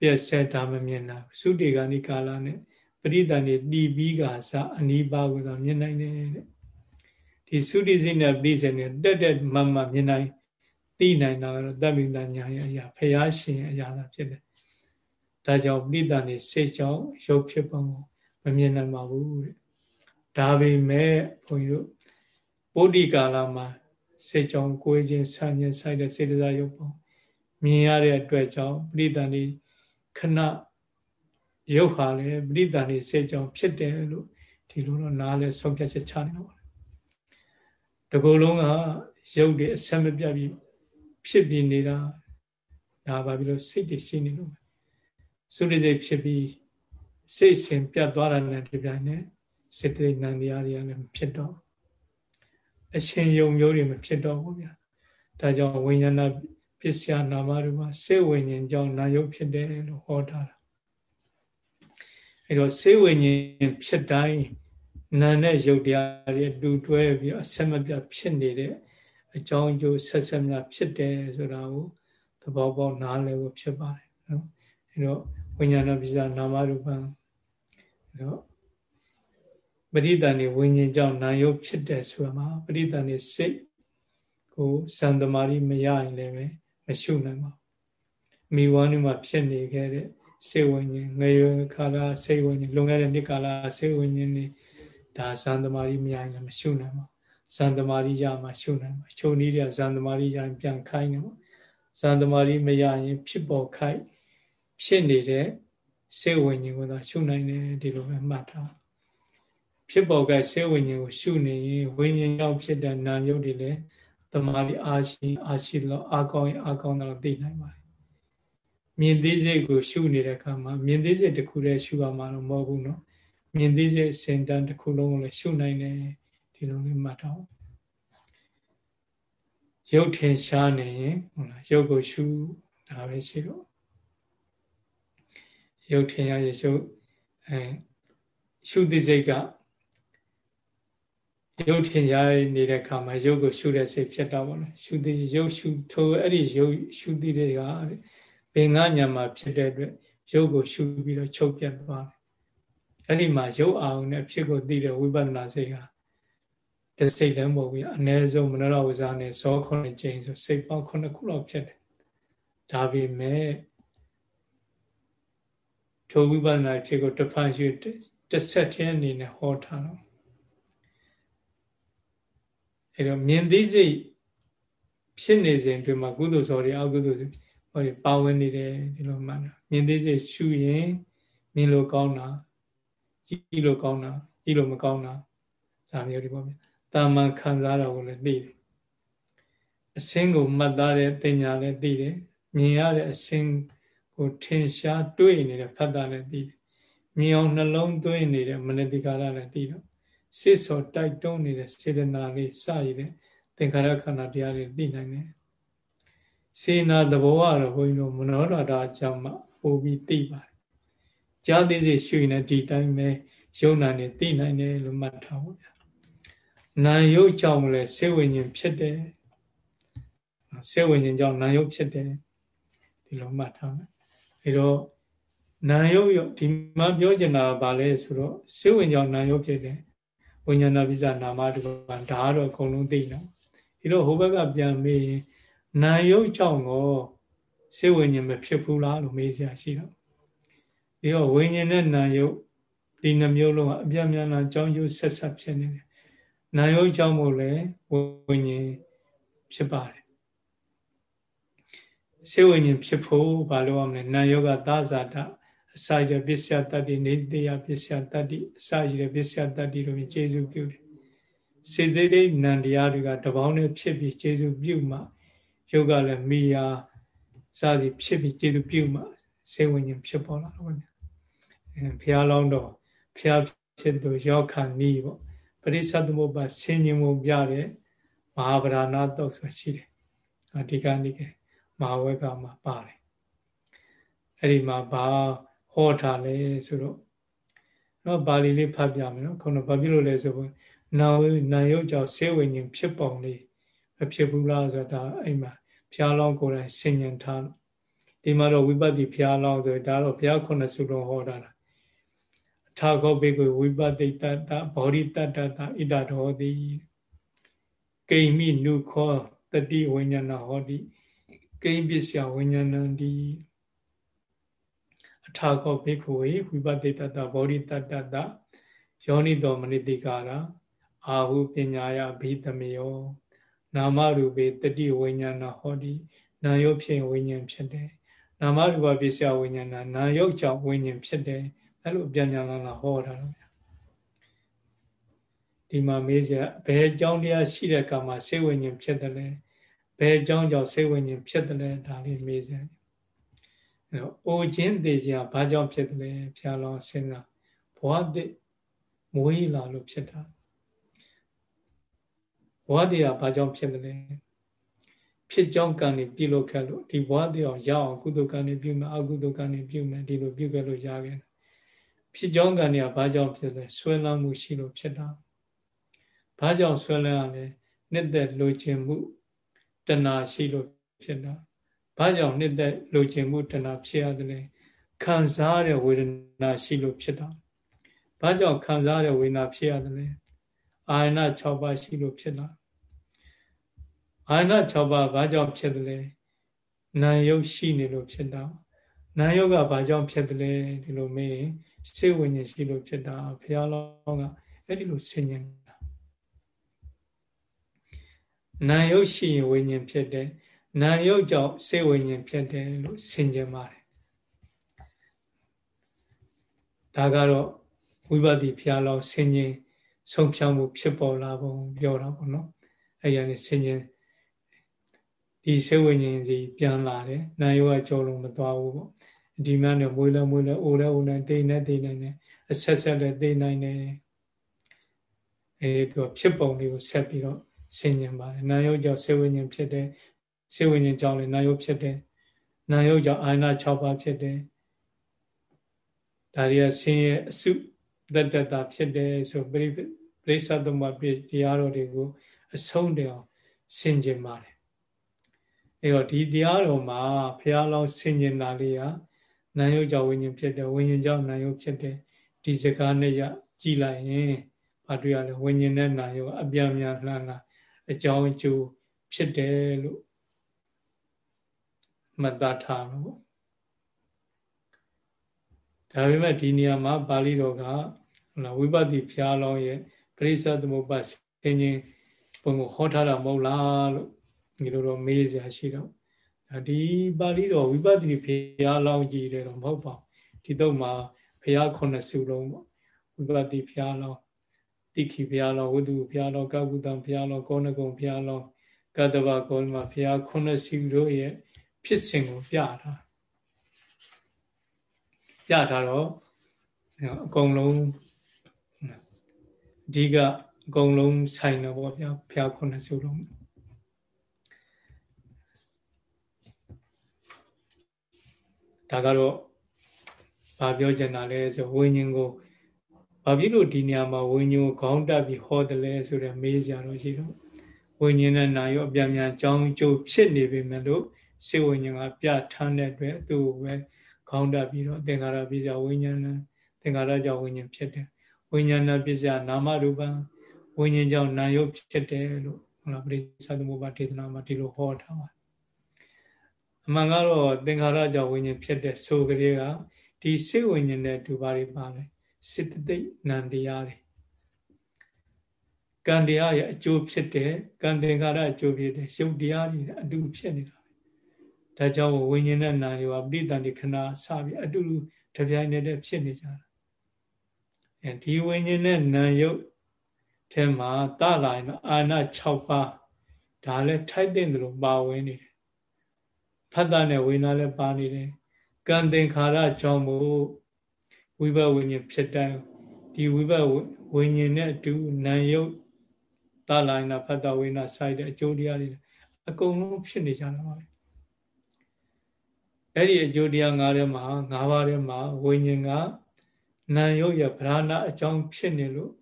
ပြက်ဆဲဒါမမြင်တာသုတိကနိကာလနဲ့ပရိသနေတီးပြီးကစားအနိပါကိုသာမြင်နိုင်တယ်တဲ့ ဒီသုတိစိတ်နဲ့ပြီးစနေတက်တက်မမမြင်နိုင်သိနိုင်တာကတော့တပိဋညာရဲ့အရာဖရာရှင်အရာသာဖြစ်တယ်ဒါကြောင့်ပိဋကနေစိတ်ကြောင့်ရုပ်ဖြစ်ပုံကိုမမြင်နိုင်ပါဘူးတဲ့ဒါပေမဲ့ဘုန်းကြီးတို့ပုဒ္ဓိကာလမှာစိတ်ကြောင့်ကိုယ်ချင်းဆန့်ကျင်ဆိုင်တဲ့စေတသာရုပ်ပုံမြင်ရတဲ့အတွက်ကြောင့်ပိဋကနေခဏရုပ်ဟာလည်းပိဋကနေစိတ်ကြောင့်ဖြစ်တယ်လို့ဒီလိုတော့နားလဲဆုံးဖြတ်ချက်ချနေတော့တ ကူလုံးကရုပ်တွေအဆက်မပြတ်ပြီးဖြစ်ပြီးနေတာဒါပါပြီးလို့စိတ်တွေရှိနေလို့သုရိစိတ်ဖြစ်ပြီးစိတ်စဉ်ပြတ်သွားတာနဲ့ဒီပိုင်းနဲ့စိတ်တိတ်နံတရားတွေကလည်းမဖြစ်တော့အရှင်ယုံမျိုးတွေမဖြစ်တော့ဘူးဗျာဒါကြောင့်ဝိညာဏပစ္စယနာမတွေမှာစေဝိညာဉ်ကြောင့်နာယုတ်ဖြစ်တယ်လို့ဟောထားတာအဲတော့စေဝိညာဉ်ဖြစ်တိုင်း နာနဲ့ယုတ်တရားတွေတူတွဲပြီးအဆက်မပြတ်ဖြစ်နေတဲ့အကြောင်းအကျိုးဆက်ဆက်များဖြစ်တယ်ဆိုတာကိုသဘောပေါက်နားလည်ဖို့ဖြစ်ပါတယ်နော်အဲတော့ဝိညာဏပိစနာမရူပံအဲတော့ပရိသန်နေဝိညာဉ်ကြောင့်နာယုတ်ဖြစ်တယ်ဆိုတာမှာပရိသန်နေစိတ်ကိုစံသမารိမရရင်လည်းမရှုနိုင်ပါဘူးမိဝါနုမှာဖြစ်နေခဲ့တဲ့စေဝိညာဉ်ငရေခါလာစေဝိညာဉ်လွန်ခဲ့တဲ့နှစ်ကာလစေဝိညာဉ်နေ ဒါဇန်သမารိမရရင်လည်းမရှုနိုင်ပါဘူးဇန်သမารိရမှရှုနိုင်မှာချုပ်နည်းတဲ့ဇန်သမารိရရင်ပြန်ခိုင်းတယ်ပေါ့ဇန်သမารိမရရင်ဖြစ်ပေါ်ခိုက်ဖြစ်နေတဲ့စေဝိညာဉ်ကိုသာရှုနိုင်တယ်ဒီလိုပဲမှတ်ထားဖြစ်ပေါ်ကစေဝိညာဉ်ကိုရှုနေရင်ဝိညာဉ်ရောက်ဖြစ်တဲ့နာယုတ်တွေလည်းတမာရီအာရှိအာရှိလို့အာကောင်းရင်အာကောင်းတော့သိနိုင်ပါတယ်မြင်သိစိတ်ကိုရှုနေတဲ့အခါမှာမြင်သိစိတ်တစ်ခုတည်းရှုရမှာတော့မဟုတ်ဘူးเนาะ မြင်သိစိတ်စင်တန်းတစ်ခုလုံးကိုလည်းရှုနိုင်တယ်ဒီလိုလေးမှတ်ထားရုပ်ထင်ရှားနေရင်ဟုတ်လားရုပ်ကိုရှုဒါပဲရှိတော့ရုပ်ထင်ရရရုပ်အဲရှုသိစိတ်ကရုပ်ထင်ရနေတဲ့ခါမှာရုပ်ကိုရှုတဲ့စိတ်ဖြစ်တော့ပါလေရှုသိရုပ်ရှုထိုအဲ့ဒီရုပ်ရှုသိတွေကဘင်္ဂညာမှာဖြစ်တဲ့အတွက်ရုပ်ကိုရှုပြီးတော့ချုပ်ပြတ်သွားတယ် အဲ့ဒီမှာရုပ်အောင်နဲ့ဖြစ်ကိုသိတဲ့ဝိပဿနာစိတ်ဟာတစ်စိတ်လည်းမဟုတ်ဘူးအ ਨੇ ဆုံးမနောရဝဇာနဲ့ဇောခုနှစ်ကြိမ်ဆိုစိတ်ပေါင်းခုနှစ်ခုလောက်ဖြစ်တယ်ဒါပေမဲ့ထိုဝိပဿနာဖြစ်ကိုတဖန်ရှိတစ်ဆက်ချင်းအနေနဲ့ဟောထားတော့အဲတော့မြင်သိစိတ်ဖြစ်နေစဉ်အတွင်းမှာကုသိုလ်စောတွေအကုသိုလ်စေဟောဒီပါဝင်နေတယ်ဒီလိုမှန်တာမြင်သိစိတ်ရှုရင်မြင်လို့ကောင်းတာ ကြည့်လို့ကောင်းတာကြည့်လို့မကောင်းတာဒါမျိုးတွေပေါ့ဗျာတာမန်ခံစားတာကိုလည်းသိတယ်အစင်းကိုမှတ်သားတဲ့တင်ညာလည်းသိတယ်မြင်ရတဲ့အစင်းကိုထင်ရှားတွေ့နေတဲ့ဖတ်တာလည်းသိတယ်မြင်အောင်နှလုံးသွင်းနေတဲ့မနတိကာရလည်းသိတော့စစ်စောတိုက်တွန်းနေတဲ့စေတနာလေးစရည်တဲ့သင်္ခါရခန္ဓာတရားတွေသိနိုင်တယ်စေနာသဘောကတော့ဘုန်းကြီးတို့မနောရတာကြောင့်မှပို့ပြီးသိပါတယ် ကြားသိစေရှုရင်ဒီတိုင်းပဲယုံနာနေသိနိုင်တယ်လို့မှတ်ထားပါဗျာနာယုတ်ကြောင့်လည်းစေဝိညာဉ်ဖြစ်တယ်စေဝိညာဉ်ကြောင့်နာယုတ်ဖြစ်တယ်ဒီလိုမှတ်ထားမယ်အဲတော့နာယုတ်ရောဒီမှာပြောချင်တာကဘာလဲဆိုတော့စေဝိညာဉ်ကြောင့်နာယုတ်ဖြစ်တယ်ဝိညာဏပိစနာမတူပါဒါကတော့အကုန်လုံးသိနော်ဒီတော့ဟိုဘက်ကပြန်မေးရင်နာယုတ်ကြောင့်ကိုစေဝိညာဉ်မဖြစ်ဘူးလားလို့မေးစရာရှိတော့ ဒီတော့ဝိညာဉ်နဲ့နာယုတ်ဒီနှမျိုးလုံးကအပြတ်များလားကြောင်းကျိုးဆက်ဆက်ဖြစ်နေတယ်နာယုတ်ကြောင့်မို့လဲဝိညာဉ်ဖြစ်ပါတယ်စေဝိညာဉ်ဖြစ်ဖို့ဘာလို့ရမလဲနာယောဂသာဇာတအစာရပစ္စယတတ္တိနေတိယပစ္စယတတ္တိအစာရပစ္စယတတ္တိတို့ဖြင့်ကျေစုပြုတယ်စေသေးလေးနံတရားတွေကတပေါင်းနဲ့ဖြစ်ပြီးကျေစုပြုမှယောဂလည်းမိယာစာစီဖြစ်ပြီးကျေစုပြုမှစေဝိညာဉ်ဖြစ်ပေါ်လာတော့ဗျာအဲ ဘုရားလောင်းတော့ဘုရားဖြစ်သူရောက်ခံနီးပေါ့ပရိသတ်သမုပ္ပါဆင်ញင်မှုပြတဲ့မဟာဗราဏတုတ်ဆိုရှိတယ်အဓိကနိကေမဟာဝေကမှာပါတယ်အဲ့ဒီမှာဘာဟောထားလဲဆိုတော့တော့ပါဠိလေးဖတ်ပြမယ်နော်ခုနဘာဖြစ်လို့လဲဆိုတော့နာဝနာယုတ်ကြောင့်ဆေးဝိညာဉ်ဖြစ်ပုံလေးမဖြစ်ဘူးလားဆိုတာအဲ့မှာဖျားလောင်းကိုယ်တိုင်ဆင်ញံထားဒီမှာတော့ဝိပဿနာဖျားလောင်းဆိုဒါတော့ဘုရားခုနှစ်စုလုံးဟောတာလား ထာဂောဘေကိုဝိပဿိတတဘောဓိတတ္တတဣဒတော်တိကိမိနုခောတတိဝိညာဏဟောတိကိဉ္ပစ္စယဝိညာဏံဒီအထာကောဘိက္ခဝေဝိပတိတတဗောဓိတတတယောနိတော်မနိတိကာရအာဟုပညာယဘိသမယောနာမရူပေတတိဝိညာဏဟောတိနာယုတ်ဖြင့်ဝိညာဉ်ဖြစ်တယ်နာမရူပပစ္စယဝိညာဏနာယုတ်ကြောင့်ဝိညာဉ်ဖြစ်တယ် အဲ့လိုပြန်ပြန်လာလာဟောတာတော့ဒီမှာမေးစရာဘယ်အကြောင်းတရားရှိတဲ့အခါမှာစေဝိညာဉ်ဖြစ်တယ်လဲဘယ်အကြောင်းကြောင့်စိတ်ဝိညာဉ်ဖြစ်တယ်လဲဒါလေးမေးစရာအဲ့တော့အိုခြင်းသေးခြင်းဘာကြောင့်ဖြစ်တယ်လဲဖျားလောစဉ်းစားဘဝတည်မွေးလာလို့ဖြစ်တာဘဝတည်ကဘာကြောင့်ဖြစ်တယ်လဲဖြစ်ကြောင်းကံနေပြုလို့ခဲ့လို့ဒီဘဝတည်အောင်ရအောင်ကုသိုလ်ကံနေပြုမယ်အကုသိုလ်ကံနေပြုမယ်ဒီလိုပြုခဲ့လို့ရခဲ့ ဖြစ်ကြောင်းကံနေကဘာကြောင့်ဖြစ်လဲဆွဲလန်းမှုရှိလို့ဖြစ်တာဘာကြောင့်ဆွဲလန်းရလဲနှစ်သက်လိုချင်မှုတဏှာရှိလို့ဖြစ်တာဘာကြောင့်နှစ်သက်လိုချင်မှုတဏှာဖြစ်ရတယ်လဲခံစားရတဲ့ဝေဒနာရှိလို့ဖြစ်တာဘာကြောင့်ခံစားရတဲ့ဝေဒနာဖြစ်ရတယ်လဲအာရဏ6ပါးရှိလို့ဖြစ်တာအာရဏ6ပါးဘာကြောင့်ဖြစ်တယ်လဲနာယုတ်ရှိနေလို့ဖြစ်တာနာယုတ်ကဘာကြောင့်ဖြစ်တယ်လဲဒီလိုမေးရင် စိတ်ဝိညာဉ်ရှိလို့ဖြစ်တာဘုရားလောင်းကအဲ့ဒီလိုဆင်ញင်နာယုတ်ရှိရင်ဝိညာဉ်ဖြစ်တယ်နာယုတ်ကြောင့်စိတ်ဝိညာဉ်ဖြစ်တယ်လို့ဆင်ခြင်ပါတယ်ဒါကတော့ဝိပဿနာဖျားလောက်ဆင်ခြင်ဆုံးဖြောင်းမှုဖြစ်ပေါ်လာပုံပြောတာပေါ့နော်အဲ့ရနေဆင်ခြင်ဒီစိတ်ဝိညာဉ်စီပြန်လာတယ်နာယုတ်ကကြောလုံးမသွားဘူးပေါ့ ဒီမှနဲ့မွေးလဲမွေးလဲအိုလဲအိုနေတိတ်နေတိတ်နေအဆက်ဆက်လဲတိတ်နိုင်တယ်အဲသူဖြစ်ပုံလေးကိုဆက်ပြီးတော့ဆင်ញင်ပါတယ်နာယုတ်ကြောင့်စေဝိညာဉ်ဖြစ်တယ်စေဝိညာဉ်ကြောင့်လည်းနာယုတ်ဖြစ်တယ်နာယုတ်ကြောင့်အာရဏ6ပါးဖြစ်တယ်ဒါတွေကဆင်းရဲအစုတတ္တတာဖြစ်တယ်ဆိုပရိပရိသသမပိတရားတော်တွေကိုအဆုံးတအောင်ဆင်ခြင်ပါတယ်အဲတော့ဒီတရားတော်မှာဘုရားလောင်းဆင်ခြင်တာလေးက နာယုတ်ကြောင့်ဝိညာဉ်ဖြစ်တယ်ဝိညာဉ်ကြောင့်နာယုတ်ဖြစ်တယ်ဒီစကားနဲ့ရကြည်လိုက်ရင်ဘာတွေ့ရလဲဝိညာဉ်နဲ့နာယုတ်အပြာများလှမ်းလာအကြောင်းအကျိုးဖြစ်တယ်လို့မှတ်သားထားလို့ဒါပေမဲ့ဒီနေရာမှာပါဠိတော်ကဟုတ်လားဝိပဿနာဖျားလောင်းရဲ့ပရိစ္ဆသမုပ္ပါဆင်ခြင်းပုံကိုဟောထားတာမဟုတ်လားလို့ဒီလိုတော့မေးစရာရှိတော့ ဒီပါဠိတော်ဝိပဿနာဖျားလောင်းကြီးတယ်တော့မဟုတ်ပါဘူးဒီတော့မှာဖျားခုနှစ်စုလုံးပေါ့ဝိပဿနာဖျားလောင်းတိခိဖျားလောင်းဝိတုဖျားလောင်းကကုတံဖျားလောင်းကောဏကုံဖျားလောင်းကတ္တဗကောဏမဖျားခုနှစ်စုတို့ရဲ့ဖြစ်စဉ်ကိုပြတာပြထားတော့အကုန်လုံးအဓိကအကုန်လုံးဆိုင်တော့ဗောဗျာဖျားခုနှစ်စုလုံး ဒါကတော့ဘာပြောချင်တာလဲဆိုဝိညာဉ်ကိုဘာဖြစ်လို့ဒီနေရာမှာဝိညာဉ်ကိုခေါင်းတက်ပြီးဟောတယ်လဲဆိုတော့မေးကြတော့ရှိတော့ဝိညာဉ်နဲ့နာရောအပြန်ပြန်ကြောင်းကျိုးဖြစ်နေပြီမဲ့လို့စေဝိညာဉ်ကပြထမ်းတဲ့အတွက်သူ့ကိုပဲခေါင်းတက်ပြီးတော့သင်္ခါရပစ္စယဝိညာဉ်နဲ့သင်္ခါရကြောင့်ဝိညာဉ်ဖြစ်တယ်ဝိညာဏပစ္စယနာမရူပံဝိညာဉ်ကြောင့်နာယုတ်ဖြစ်တယ်လို့ဟုတ်လားပရိသသမုပ္ပါဒေသနာမှာဒီလိုဟောထားပါ အမှန်ကတော့သင်္ခါရကြောင့်ဝိညာဉ်ဖြစ်တဲ့ဆိုကြတဲ့ကဒီစိတ်ဝိညာဉ်နဲ့တူပါလိပါလေစေတသိက်နံတရားတွေကံတရားရဲ့အကျိုးဖြစ်တဲ့ကံသင်္ခါရအကျိုးဖြစ်တဲ့ရုပ်တရားတွေအတူဖြစ်နေတာပဲဒါကြောင့်ဝိညာဉ်နဲ့နာယောပဋိသန္တိခဏစပြီးအတူတူတပြိုင်တည်းဖြစ်နေကြတာအဲဒီဝိညာဉ်နဲ့နာယုတ်ထဲမှာတလာရင်အာနာ6ပါးဒါလည်းထိုက်တဲ့လို့ပါဝင်နေတယ် ဖတ်တာနဲ့ဝိညာဉ်လည်းပါနေတယ်ကံသင်္ခါရကြောင့်မို့ဝိဘဝိညာဉ်ဖြစ်တိုင်းဒီဝိဘဝိညာဉ်နဲ့အတူနာယုတ်တလာရင်ဖတ်တာဝိညာဉ်ဆိုင်တဲ့အကျိုးတရားတွေအကုန်လုံးဖြစ်နေကြတာပါပဲအဲ့ဒီအကျိုးတရား၅ထဲမှာ၅ပါးထဲမှာဝိညာဉ်ကနာယုတ်ရဲ့ဗราဏအကြောင်းဖြစ်နေလို့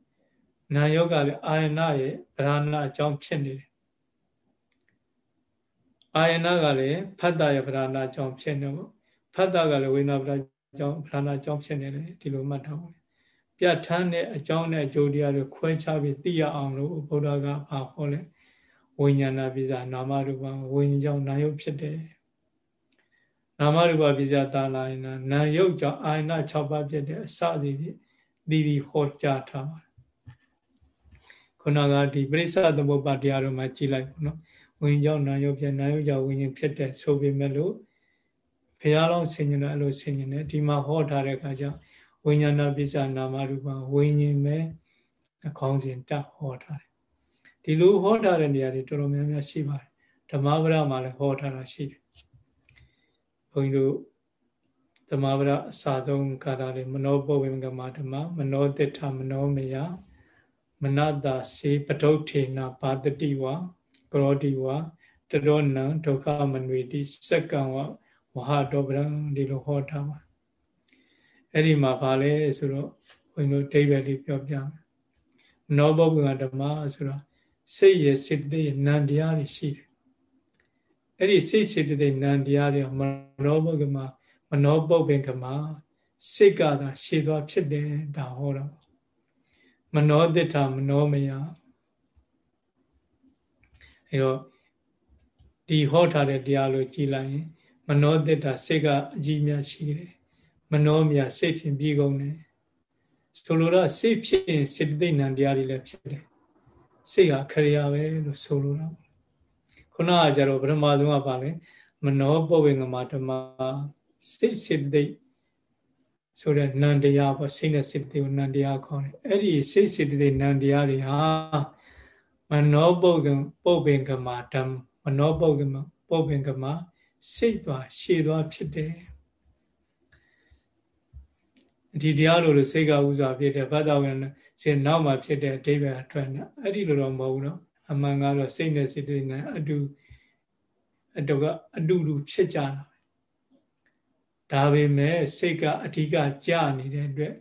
နာယုတ်ကလည်းအာယနာရဲ့ဗราဏအကြောင်းဖြစ်နေတယ် အာယနာကလည်းဖတ်တာရဲ့ပဓာနာကြောင့်ဖြစ်နေပေါ့ဖတ်တာကလည်းဝိညာပဓာကြောင့်ပဓာနာကြောင့်ဖြစ်နေတယ်ဒီလိုမှတ်ထားပါဦးပြဋ္ဌာန်းတဲ့အကြောင်းနဲ့အကျိုးတရားတွေခွဲခြားပြီးသိရအောင်လို့ဘုရားကဘာဟောလဲဝိညာဏပိစာနာမရူပဝိညာဉ်ကြောင့်နာယုတ်ဖြစ်တယ်နာမရူပပိစာတာလာယနာနာယုတ်ကြောင့်အာယနာ6ပါးဖြစ်တယ်အစစီဖြစ်သီသီဟောကြားထားပါတယ်ခုနကဒီပရိစ္ဆသမုပ္ပါတရားတို့မှာကြည်လိုက်ပေါ့နော် ဝိညာဉ်ကြောင့်နာယုတ်ဖြစ်နာယုတ်ကြောင့်ဝိညာဉ်ဖြစ်တဲ့ဆိုပေမဲ့လို့ဘုရားလုံးဆင်ញင်တယ်အဲ့လိုဆင်ញင်တယ်ဒီမှာဟောထားတဲ့အခါကျဝိညာဏပိစနာမရူပဝိညာဉ်ပဲအကောင်းစဉ်တဟောထားတယ်ဒီလိုဟောထားတဲ့နေရာတွေတော်တော်များများရှိပါတယ်ဓမ္မပဒမှာလည်းဟောထားတာရှိတယ်ဘုန်းကြီးတို့သမဗရအစာဆုံးကာတာလေးမနောပုဝေကမဓမ္မမနောတိထမနောမယမနတာစေပတုထေနဘာတတိဝက ရောတိဝတရောနံဒုက္ခမနွေတိစက္ကံဝဝဟတောပရံဒီလိုဟောထားပါအဲ့ဒီမှာဗာလဲဆိုတော့ဘုန်းကြီးတို့ဒိဗ္ဗေလေးပြောပြမယ်မနောပုဝေကဓမ္မဆိုတော့စိတ်ရဲ့စိတ်တည်းနံတရားတွေရှိတယ်အဲ့ဒီစိတ်စေတသိက်နံတရားတွေမနောဘုကမမနောပုတ်ပင်ကမစိတ်ကသာရှည်သွားဖြစ်တယ်ဒါဟောတော့မနောတိဋ္ဌမနောမယ အဲ့တော့ဒီဟောထားတဲ့တရားလို့ကြည်လိုက်ရင် မနောတိဋ္ဌစိတ်ကအကြီးများရှိတယ်မနောမြစိတ်ဖြင့်ပြီးကုန်တယ်ဆိုလိုတော့စိတ်ဖြစ်ရင်စေတသိက်နံတရားတွေလည်းဖြစ်တယ်စိတ်ဟာခရိယာပဲလို့ဆိုလိုတာခုနကကြတော့ပထမဆုံးကပါလေမနောပုဝေငမဓမ္မစိတ်စေတသိက်ဆိုတဲ့နန္တရားပေါ့စိတ်နဲ့စေတသိက်ကိုနန္တရားခေါ်တယ်အဲ့ဒီစိတ်စေတသိက်နန္တရားတွေဟာမ နောပုတ်ကပုတ်ပင်ကမာဓမ္မနောပုတ်ကမပုတ်ပင်ကမာစိတ်သွားရှည်သွားဖြစ်တယ်ဒီတရားလိုလို့စိတ်ကဥစွာဖြစ်တယ်ဘာသာဝင်စေနောက်မှာဖြစ်တဲ့အဓိပ္ပာယ်အထွတ်နဲ့အဲ့ဒီလိုတော့မဟုတ်ဘူးနော်အမှန်ကတော့စိတ်နဲ့စိတ်တွေနဲ့အတူအတူကအတူတူဖြစ်ကြတာဒါပေမဲ့စိတ်ကအဓိကကြာနေတဲ့အတွက်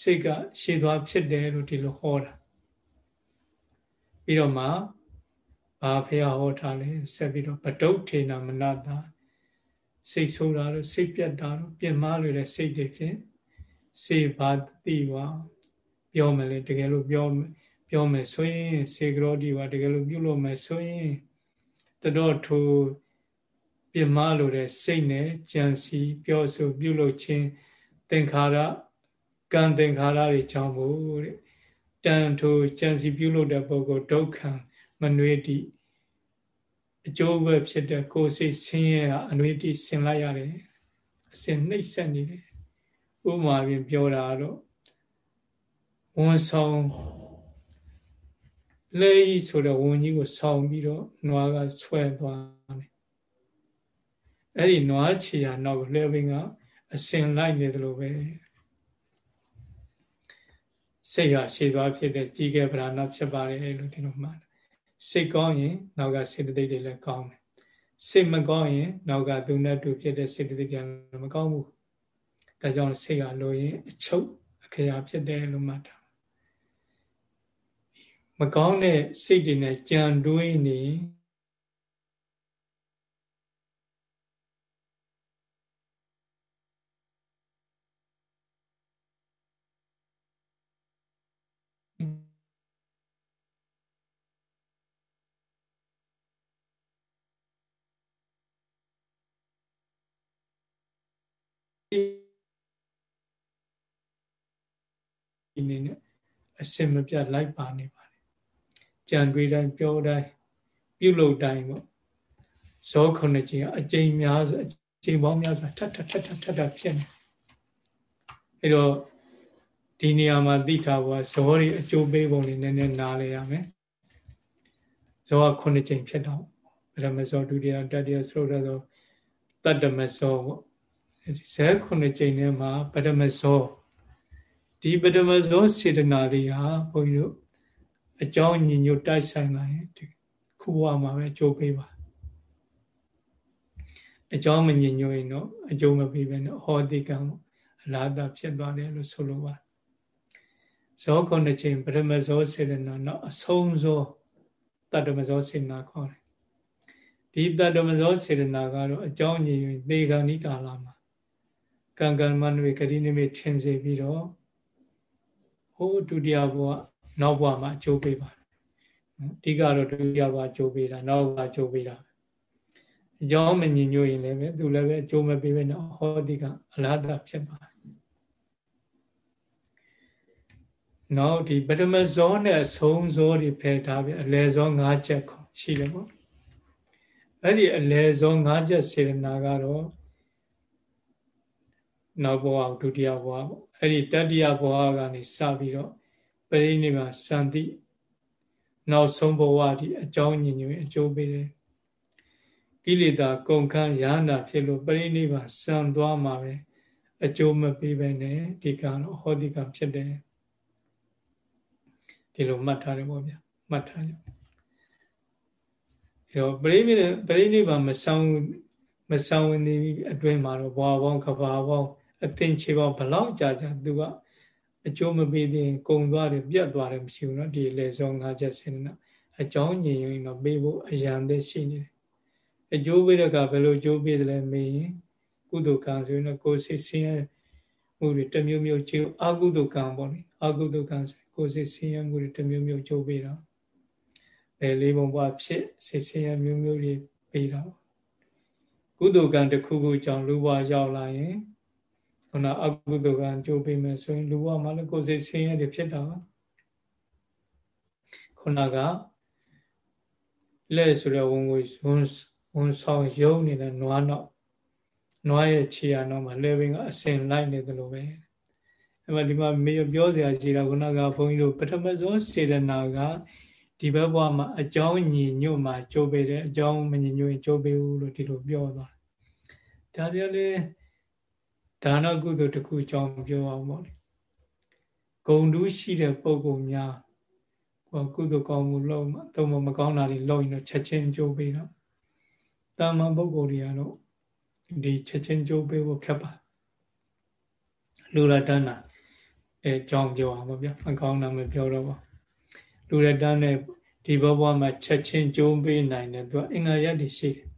စိတ်ကရှည်သွားဖြစ်တယ်လို့ဒီလိုဟောတာ ပြီးတော့မှဘာဖះဟောထားလဲဆက်ပြီးတော့ပဒုဋ္ဌေနမနတာစိတ်ဆိုးတာလို့စိတ်ပြတ်တာလို့ပြင်မာလို့တဲ့စိတ်တွေဖြင့်စေဘာတိဝါပြောမယ်လေတကယ်လို့ပြောပြောမယ်ဆိုရင်စေကရောတိဝါတကယ်လို့ပြုလို့မယ်ဆိုရင်တတော်ထိုပြင်မာလို့တဲ့စိတ်နဲ့ကြံစီပြောဆိုပြုလို့ခြင်းသင်္ခါရကံသင်္ခါရတွေကြောင့်မို့တဲ့ တန်ထိုကြံစီပြုလို့တဲ့ပုဂ္ဂိုလ်ဒုက္ခံမနွေတိအကျိုးပဲဖြစ်တဲ့ကိုယ်စိတ်ဆင်းရဲအနွေတိဆင်လိုက်ရတယ်အစင်နှိမ့်ဆက်နေတယ်ဥမာပြင်ပြောတာတော့ဝန်ဆောင်လဲကြီးဆိုတဲ့ဝန်ကြီးကိုဆောင်ပြီးတော့နွားကဆွဲသွားတယ်အဲ့ဒီနွားချီရနောက်လဲပင်ကအစင်လိုက်နေတယ်လို့ပဲ စိတ်ဟာရှည်သွားဖြစ်တဲ့ကြီးကဲပဓာနာဖြစ်ပါတယ်လို့ဒီလိုမှတ်စိတ်ကောင်းရင်နောက်ကစေတသိက်တွေလည်းကောင်းတယ်စိတ်မကောင်းရင်နောက်ကသူနဲ့တူဖြစ်တဲ့စေတသိက်တွေမကောင်းဘူးဒါကြောင့်စိတ်ကလိုရင်အချုပ်အခရာဖြစ်တယ်လို့မှတ်တာမကောင်းတဲ့စိတ်တွေနဲ့ကြံတွေးနေဒီ နေ့နဲ့အစင်မပြတ်လိုက်ပါနေပါတယ်ကြံတွေးတိုင်းပြောတိုင်းပြုလုပ်တိုင်းပေါ့ဇောခုနှစ်ခြင်းအကျိန်များဆိုအကျိန်ပေါင်းများစွာထပ်ထပ်ထပ်ထပ်ထပ်ထပ်ဖြစ်နေအဲ့တော့ဒီနေရာမှာသိထားဖို့ဇောတွေအကျိုးပေးပုံလေးနည်းနည်းနားလဲရမယ်ဇောကခုနှစ်ခြင်းဖြစ်တော့ပရမဇောဒုတိယတတိယသရုတ်သောတတ္တမဇောပေါ့ ဇဲခုနှစ်ခြင်းထဲမှာပရမဇောဒီပထမဇောစေတနာတွေဟာဘုန်းကြီးတို့အကြောင်းညီညွတ်တိုက်ဆိုင်လာရင်ခုဘဝမှာပဲအကျိုးပေးပါအကြောင်းမညီညွတ်ရင်တော့အကျိုးမပေးဘဲနဲ့ဟောတိကံအလားတာဖြစ်သွားတယ်လို့ဆိုလိုပါဇောခုနှစ်ချိန်ပထမဇောစေတနာတော့အဆုံးဇောတတ္တမဇောစေတနာခေါ်တယ်ဒီတတ္တမဇောစေတနာကတော့အကြောင်းညီညွတ်သေဂာနိကာလာမှာ ကံကံမနွေကတိနိမိတ်ထင်စေပြီးတော့ဟိုဒုတိယဘဝနောက်ဘဝမှာအကျိုးပေးပါတယ်အဓိကတော့ဒုတိယဘဝအကျိုးပေးတာနောက်ဘဝအကျိုးပေးတာအကြောင်းမညင်ညွတ်ရင်လည်းပဲသူလည်းပဲအကျိုးမပေးဘဲနဲ့ဟောတိကအလားတဖြစ်ပါတယ်နောက်ဒီပထမဇောနဲ့အဆုံးဇောတွေဖယ်ထားပြီအလယ်ဇော၅ချက်ရှိတယ်ပေါ့အဲ့ဒီအလယ်ဇော၅ချက်စေရနာကတော့ နောက်ဘဝဒုတိယဘဝပေါ့အဲ့ဒီတတိယဘဝကနေစပြီးတော့ပရိနိဗ္ဗာန်စံတိနောက်ဆုံးဘဝဒီအကြောင်းညင်ညွင်အကျိုးပေးတယ်ကိလေသာကုန်ခန်းရဟန္တာဖြစ်လို့ပရိနိဗ္ဗာန်စံသွားမှာပဲအကျိုးမပေးပဲနဲ့ဒီကတော့ဟောဒီကဖြစ်တယ်ဒီလိုမှတ်ထားတယ်ပေါ့ဗျာမှတ်ထားရအဲတော့ပရိနိဗ္ဗာန်ပရိနိဗ္ဗာန်မဆောင်မဆောင်ဝင်သေးအတွင်းမှာတော့ဘဝပေါင်းကဘာပေါင်း အသင်ချေပေါင်းဘလောက်ကြာကြာသူကအကျိုးမပေးသေးကုံသွားတယ်ပြတ်သွားတယ်မရှိဘူးเนาะဒီလေစောငါးချက်စင်နာအကြောင်းညင်ရင်တော့ပေးဖို့အရန်သက်ရှိနေတယ်အကျိုးပေးတဲ့ကဘယ်လိုအကျိုးပေးတယ်လဲမေးရင်ကုသိုလ်ကံဆိုရင်တော့ကိုယ်စိတ်ဆင်းရဲမှုတွေတမျိုးမျိုးကျိုးအကုသိုလ်ကံပေါ့လေအကုသိုလ်ကံဆိုကိုယ်စိတ်ဆင်းရဲမှုတွေတမျိုးမျိုးကျိုးပေးတာဘယ်လေးဘုံဘဝဖြစ်စိတ်ဆင်းရဲမျိုးမျိုးတွေပေးတာကုသိုလ်ကံတစ်ခုခုကြောင့်လူဘဝရောက်လာရင် ခုနအကုသိုလ်ကံကြိုးပေးမယ်ဆိုရင်လူဘဝမှာလည်းကိုယ်စိတ်ဆင်းရဲတွေဖြစ်တာပါခုနကလက်ဆိုတဲ့ဝန်ကိုဝန်ဝန်ဆောင်ယုံနေတဲ့နွားတော့နွားရဲ့ခြေရတော့မှလဲပင်ကအစင်လိုက်နေတယ်လို့ပဲအဲ့မှာဒီမှာမေပြောစရာရှိတာခုနကဘုန်းကြီးတို့ပထမဆုံးစေတနာကဒီဘက်ဘဝမှာအကြောင်းညီညွတ်မှာကြိုးပေးတယ်အကြောင်းမညီညွတ်ရင်ကြိုးပေးဘူးလို့ဒီလိုပြောသွားဒါတည်းလည်း ဒါနကုသိုလ်တစ်ခုအကြောင်းပြောအောင်ပေါ့လေဂုံတူးရှိတဲ့ပုံကုများဟောကုသိုလ်ကောင်းမှုလုပ်မှသုံးမမကောင်းတာတွေလုပ်ရင်တော့ချက်ချင်းကြိုးပေးတော့တာမန်ပုဂ္ဂိုလ်တွေကတော့ဒီချက်ချင်းကြိုးပေးဖို့ခက်ပါလူရတန်းတာအဲကြောင်းပြောအောင်ပေါ့ဗျာမကောင်းတာမပြောတော့ပါလူရတန်းနဲ့ဒီဘဘမှာချက်ချင်းကြိုးပေးနိုင်တယ်သူကအင်္ဂါရက်တွေရှိတယ်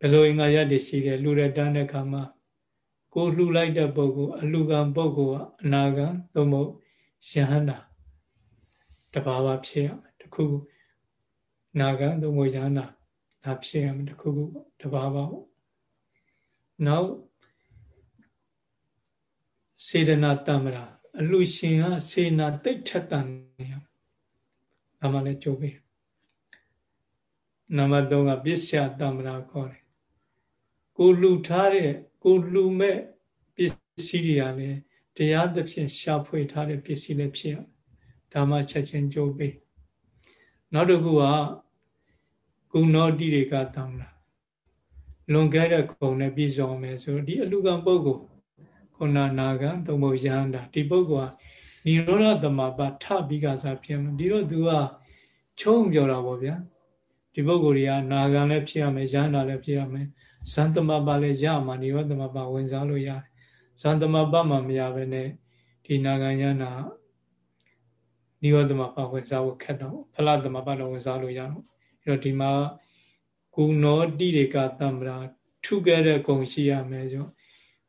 ဘယ်လိုအင်္ဂါရက်တွေရှိတယ်လူရတန်းတဲ့ခါမှာကိုလှူလိုက်တဲ့ပုဂ္ဂိုလ်အလှကံပုဂ္ဂိုလ်ကအနာဂံသို့မဟုတ်ယဟန္တာတဘာဝဖြစ်ရမယ်တခုနာဂံသို့မဟုတ်ယဟန္တာဒါဖြစ်ရမယ်တခုခုတဘာဝပေါ့နောက်စေတနာတမ္မရာအလှရှင်ကစေနာတိတ်ထက်တန်နေရဒါမှလည်းကြိုးပေးနံပါတ်3ကပစ္စယတမ္မရာခေါ်တယ် ကိုလှူထားတဲ့ကိုလှူမဲ့ပစ္စည်းတွေကလည်းတရားသဖြင့်ရှာဖွေထားတဲ့ပစ္စည်းလည်းဖြစ်ရဒါမှချက်ချင်းကြိုးပေးနောက်တစ်ခုကကုဏောတိတွေကတမ္မရာလွန်ခဲ့တဲ့ခုံနဲ့ပြည်စုံမယ်ဆိုဒီအလူကံပုဂ္ဂိုလ်ခုနနာကံသုံးဖို့ရဟန္တာဒီပုဂ္ဂိုလ်ကនិရောဓသမဘာထပြီးကစားဖြစ်မှာဒီတော့သူကချုံပြောတာပေါ့ဗျာဒီပုဂ္ဂိုလ်တွေကနာဂံလည်းဖြစ်ရမယ်ရဟန္တာလည်းဖြစ်ရမယ် ဇန်သမပါလည်းရမှာနိရောဓသမပါဝင်စားလို့ရတယ်ဇန်သမပါမှမရဘဲနဲ့ဒီနာဂယနာနိရောဓသမပါဝင်စားဖို့ခက်တော့ဖလသမပါတော့ဝင်စားလို့ရတော့အဲ့တော့ဒီမှာကုနောတိရေကတမ္ပရာထုခဲ့တဲ့ဂုံရှိရမယ်ဆို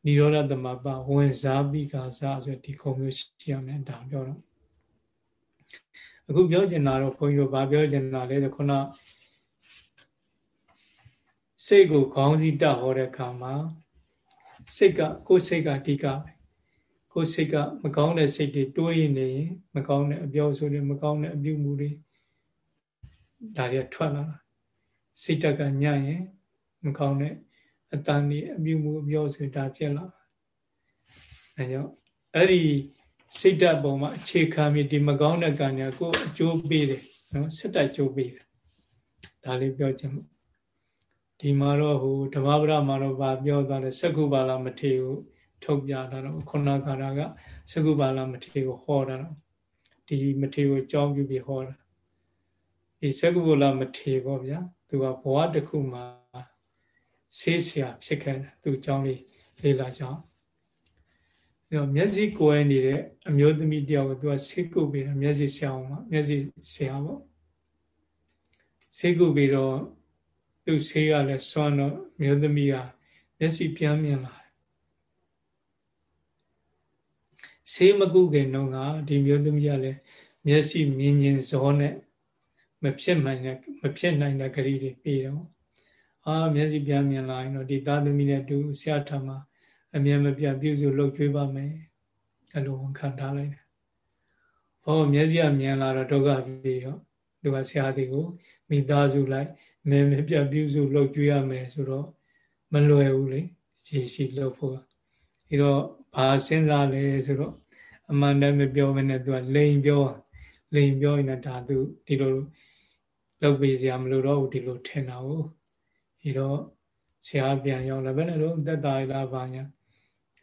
နိရောဓသမပါဝင်စားပြီးကစားဆိုဒီဂုံမျိုးရှိရမယ်ဒါပြောတော့အခုပြောချင်တာတော့ခွန်ကြီးတို့ဗာပြောချင်တာလေခုနက စိတ်ကိုခေါင်းစည်းတဟောတဲ့အခါမှာစိတ်ကကိုယ်စိတ်ကအဓိကပဲကိုယ်စိတ်ကမကောင်းတဲ့စိတ်တွေတွေးနေရင်မကောင်းတဲ့အပြောဆိုတွေမကောင်းတဲ့အပြုမှုတွေဒါတွေထွက်လာတာစိတ်တက်ကညံ့ရင်မကောင်းတဲ့အတန်တွေအပြုမှုအပြောဆိုတာဖြစ်လာအဲကြောင့်အဲ့ဒီစိတ်ဓာတ်ပုံမှာအခြေခံပြီးဒီမကောင်းတဲ့ကံညာကိုအကျိုးပေးတယ်နော်စစ်တပ်ကျိုးပေးတယ်ဒါလေးပြောချင်မှု ဒီမှာတော့ဟိုဓမ္မပဒမှာတော့ဗာပြောသွားတယ်သက္ကုပါဠမထေကိုထုတ်ပြတာတော့ခုနကရာကသက္ကုပါဠမထေကိုဟောတာတော့ဒီမထေကိုကြောင်းပြုပြီးဟောတာဒီသက္ကုပါဠမထေပေါ့ဗျာသူကဘဝတစ်ခုမှာဆေးဆရာဖြစ်ခဲ့တယ်သူအကြောင်းလေးလေ့လာကြအောင်အဲတော့မျက်စိကိုယ်နေတဲ့အမျိုးသမီးတယောက်ကိုသူကဆေးကုတ်ပြီးတယ်မျက်စိဆရာအောင်မှာမျက်စိဆရာပေါ့ဆေးကုတ်ပြီးတော့ သူဆေးကလည်းစွမ်းတော့မျိုးသမီးကမျက်စိပြန်မြင်လာတယ်ဆေးမကုခင်တော့ကဒီမျိုးသမီးကလည်းမျက်စိမြင်ရင်ဇောနဲ့မဖြစ်နိုင်တဲ့မဖြစ်နိုင်တဲ့ဂရီတွေပြီးတော့အာမျက်စိပြန်မြင်လာရင်တော့ဒီသားသမီးနဲ့တူဆရာထမအမြဲမပြတ်ပြုစုလှုပ်ကြွေးပါမယ်အဲ့လိုဝန်ခံထားလိုက်တယ်ဟောမျက်စိကမြင်လာတော့ဒုက္ခပြီးရောသူကဆရာဒီကိုမိသားစုလိုက် မင်းမပြတ်ပြုစုလှုပ်ကြွေးရမယ်ဆိုတော့မလွယ်ဘူးလေရည်ရှိလှုပ်ဖို့အဲတော့ဘာစဉ်းစားလဲဆိုတော့အမှန်တည်းမပြောဘဲနဲ့သူကလိန်ပြောလိန်ပြောရင်ဒါသူဒီလိုလုပ်ပေးစရာမလိုတော့ဘူးဒီလိုထင်တာဟုတ်ဒီတော့ဆရာပြန်ရောက်လာဘယ်နဲ့တော့သက်တာလားဘာညာ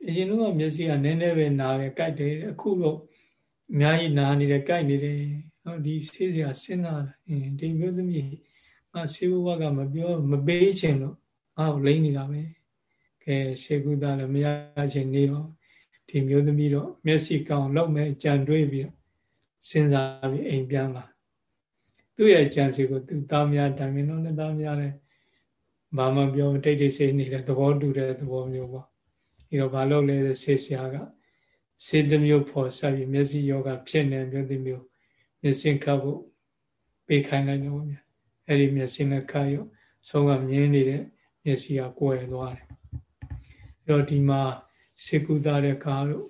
အရင်တော့မျက်စိကနည်းနည်းပဲနားတယ်ကြိုက်တယ်အခုတော့အများကြီးနားနေတယ်ကြိုက်နေတယ်ဟောဒီဆေးစရာစဉ်းစားတာအင်းဒီမျိုးသမီး ငါဆေးဘဝကမပြောမပေးချင်လို့ငါ့ကိုလိမ့်နေတာပဲကဲဆေးကုသလည်းမရချင်နေတော့ဒီမျိုးသမီးတော့မျက်စိကောင်းလောက်မဲ့ကြံတွေးပြီးစဉ်းစားပြီးအိမ်ပြန်လာသူ့ရဲ့ကြံစီကိုသူသားများတိုင်မင်းတော့လည်းသားများလည်းဘာမှပြောတိတ်တိတ်ဆိတ်နေတဲ့သဘောတူတဲ့သဘောမျိုးပေါ့ဒီတော့ဘာလို့လဲဆေးဆရာကစေတမျိုးဖော်ဆက်ပြီးမျက်စိယောဂဖြစ်နေမျိုးဒီမျိုးမျက်စိခတ်ဖို့ပေးခိုင်းလိုက်တော့ဗျာ အဲ့ဒီမျက်စိနဲ့ခတ်ရောဆုံးကမြင်းနေတဲ့မျက်စိကကွယ်သွားတယ်အဲ့တော့ဒီမှာစေကုသတဲ့ကားတို့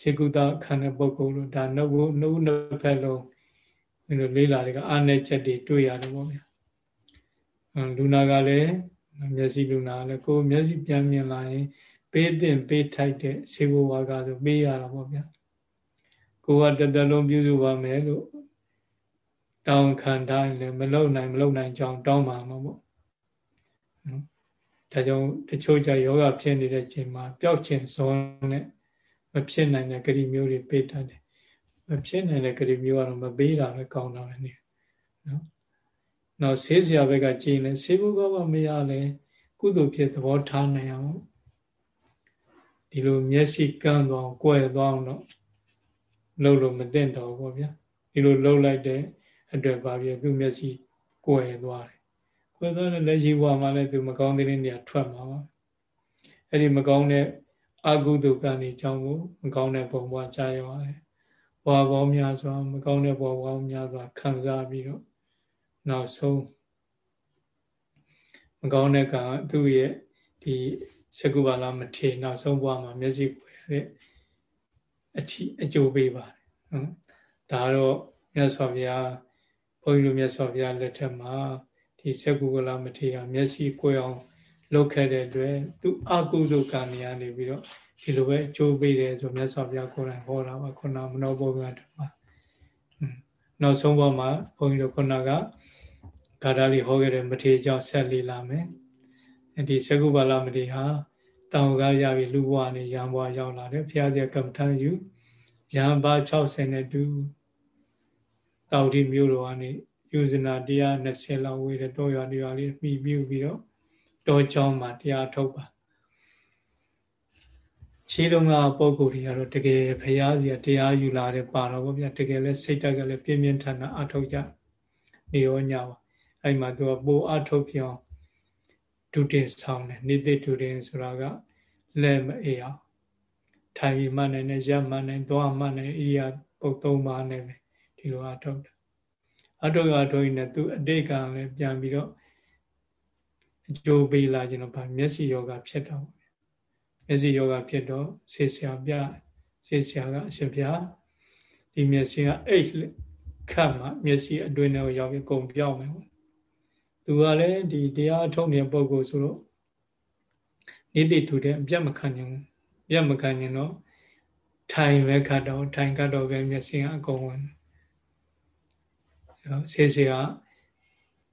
စေကုသခံတဲ့ပုဂ္ဂိုလ်တို့ဒါနှုတ်နှုတ်နှစ်ဖက်လုံးဒီလိုလေးလာတွေကအာနယ်ချက်တွေတွေ့ရတယ်ပေါ့ဗျာလူနာကလည်းမျက်စိလူနာလည်းကိုယ်မျက်စိပြန်မြင်လာရင်ပေးတဲ့ပေးထိုက်တဲ့စေဘဝါကဆိုပေးရတာပေါ့ဗျာကိုကတတလုံးပြုစုပါမယ်လို့ တောင်းခံတိုင်းလည်းမလုံနိုင်မလုံနိုင်ကြောင်းတောင်းပါမှာပေါ့နော်ဒါကြောင့်တချို့ကြယောဂဖြစ်နေတဲ့ချိန်မှာပျောက်ခြင်းဇောနဲ့မဖြစ်နိုင်တဲ့ဂရိမျိုးတွေပေးတတ်တယ်မဖြစ်နိုင်တဲ့ကတိမျိုးကတော့မပေးတာပဲကောင်းတာပဲနေနော်နောက်ဆေးစရာဘက်ကကြည်လဲဆေးဘုကောမရလဲကုသိုလ်ဖြစ်သဘောထားနိုင်အောင်ဒီလိုမျက်စိကန်းသွားကိုယ်သွားအောင်တော့လှုပ်လို့မသိတော့ဘူးဗျာဒီလိုလှုပ်လိုက်တဲ့ အတွက်ပါပြသူမျက်စိကိုယ်သွားတယ်ကိုယ်သွားတဲ့လက်ရှိဘဝမှာလည်းသူမကောင်းတဲ့နေရာထွက်မှာပါအဲ့ဒီမကောင်းတဲ့အကုသိုလ်ကံတွေကြောင့်ကိုမကောင်းတဲ့ဘုံဘဝကြာရောက်ရတယ်ဘဝပေါင်းများစွာမကောင်းတဲ့ဘဝပေါင်းများစွာခံစားပြီးတော့နောက်ဆုံးမကောင်းတဲ့ကံသူ့ရဲ့ဒီစကုပါလာမထေနောက်ဆုံးဘဝမှာမျက်စိပွေရတဲ့အချီအကျိုးပေးပါတယ်နော်ဒါတော့မြတ်စွာဘုရား ဘုန်းကြီးတို့မြတ်စွာဘုရားလက်ထက်မှာဒီစကုကလာမထေရမျက်စိကွယ်အောင်လုပ်ခဲ့တဲ့အတွက်သူအကုသိုလ်ကံနေရနေပြီးတော့ဒီလိုပဲအကျိုးပေးတယ်ဆိုမြတ်စွာဘုရားကိုယ်တိုင်ဟောတာပါခုနမနောဘောဂတ်မှာနောက်ဆုံးဘဝမှာဘုန်းကြီးတို့ခုနကဂါထာလေးဟောခဲ့တဲ့မထေရကြောင့်ဆက်လေးလာမယ်ဒီစကုပါလမထေရဟာတောင်ကားရပြီလူဘဝနဲ့ရံဘဝရောက်လာတယ်ဘုရားကြီးကမ္မထံယူရံပါ60နဲ့တူ တောက်တိမျိုးတော်ကနေယူဇနာ120လောက်ဝေးတဲ့တောရွာတွေရွာလေးပြီးပြီးပြီးတော့တောကျောင်းမှာတရားထုတ်ပါခြေလုံးကပုံကိုယ်တွေကတော့တကယ်ဘုရားစီကတရားယူလာတဲ့ပါတော့ဗျာတကယ်လဲစိတ်တက်ကလည်းပြင်းပြင်းထန်ထန်အထုတ်ကြနေရောညပါအဲ့မှာသူကပိုအထုတ်ပြောင်းဒုတင်ဆောင်တယ်နိတိဒုတင်ဆိုတာကလက်မအေးအောင်ထိုင်ပြီးမှနိုင်တယ်ရပ်မှနိုင်သွားမှနိုင်ဣရိယာပုတ်သုံးပါးနဲ့ပဲ ဒီလိုအထုတ်တယ်အထုတ်ရအထုတ်ရင်သူအတိတ်ကလည်းပြန်ပြီးတော့အကျိုးပေးလာခြင်းတော့ဗာမျက်စိယောဂဖြစ်တော့မျက်စိယောဂဖြစ်တော့ဆေးဆရာပြဆေးဆရာကအရှင်ပြဒီမျက်စိကအိတ်ခတ်မှမျက်စိအတွင်းထဲကိုရောက်ပြီးကုန်ပြောင်းမယ်သူကလည်းဒီတရားထုတ်နေတဲ့ပုံကိုဆိုတော့နေတိထူတဲ့အပြတ်မခံနိုင်ဘူးပြတ်မခံနိုင်တော့ထိုင်ပဲခတ်တော့ထိုင်ခတ်တော့ပဲမျက်စိကအကုန်ဝင် ဆေးဆေးက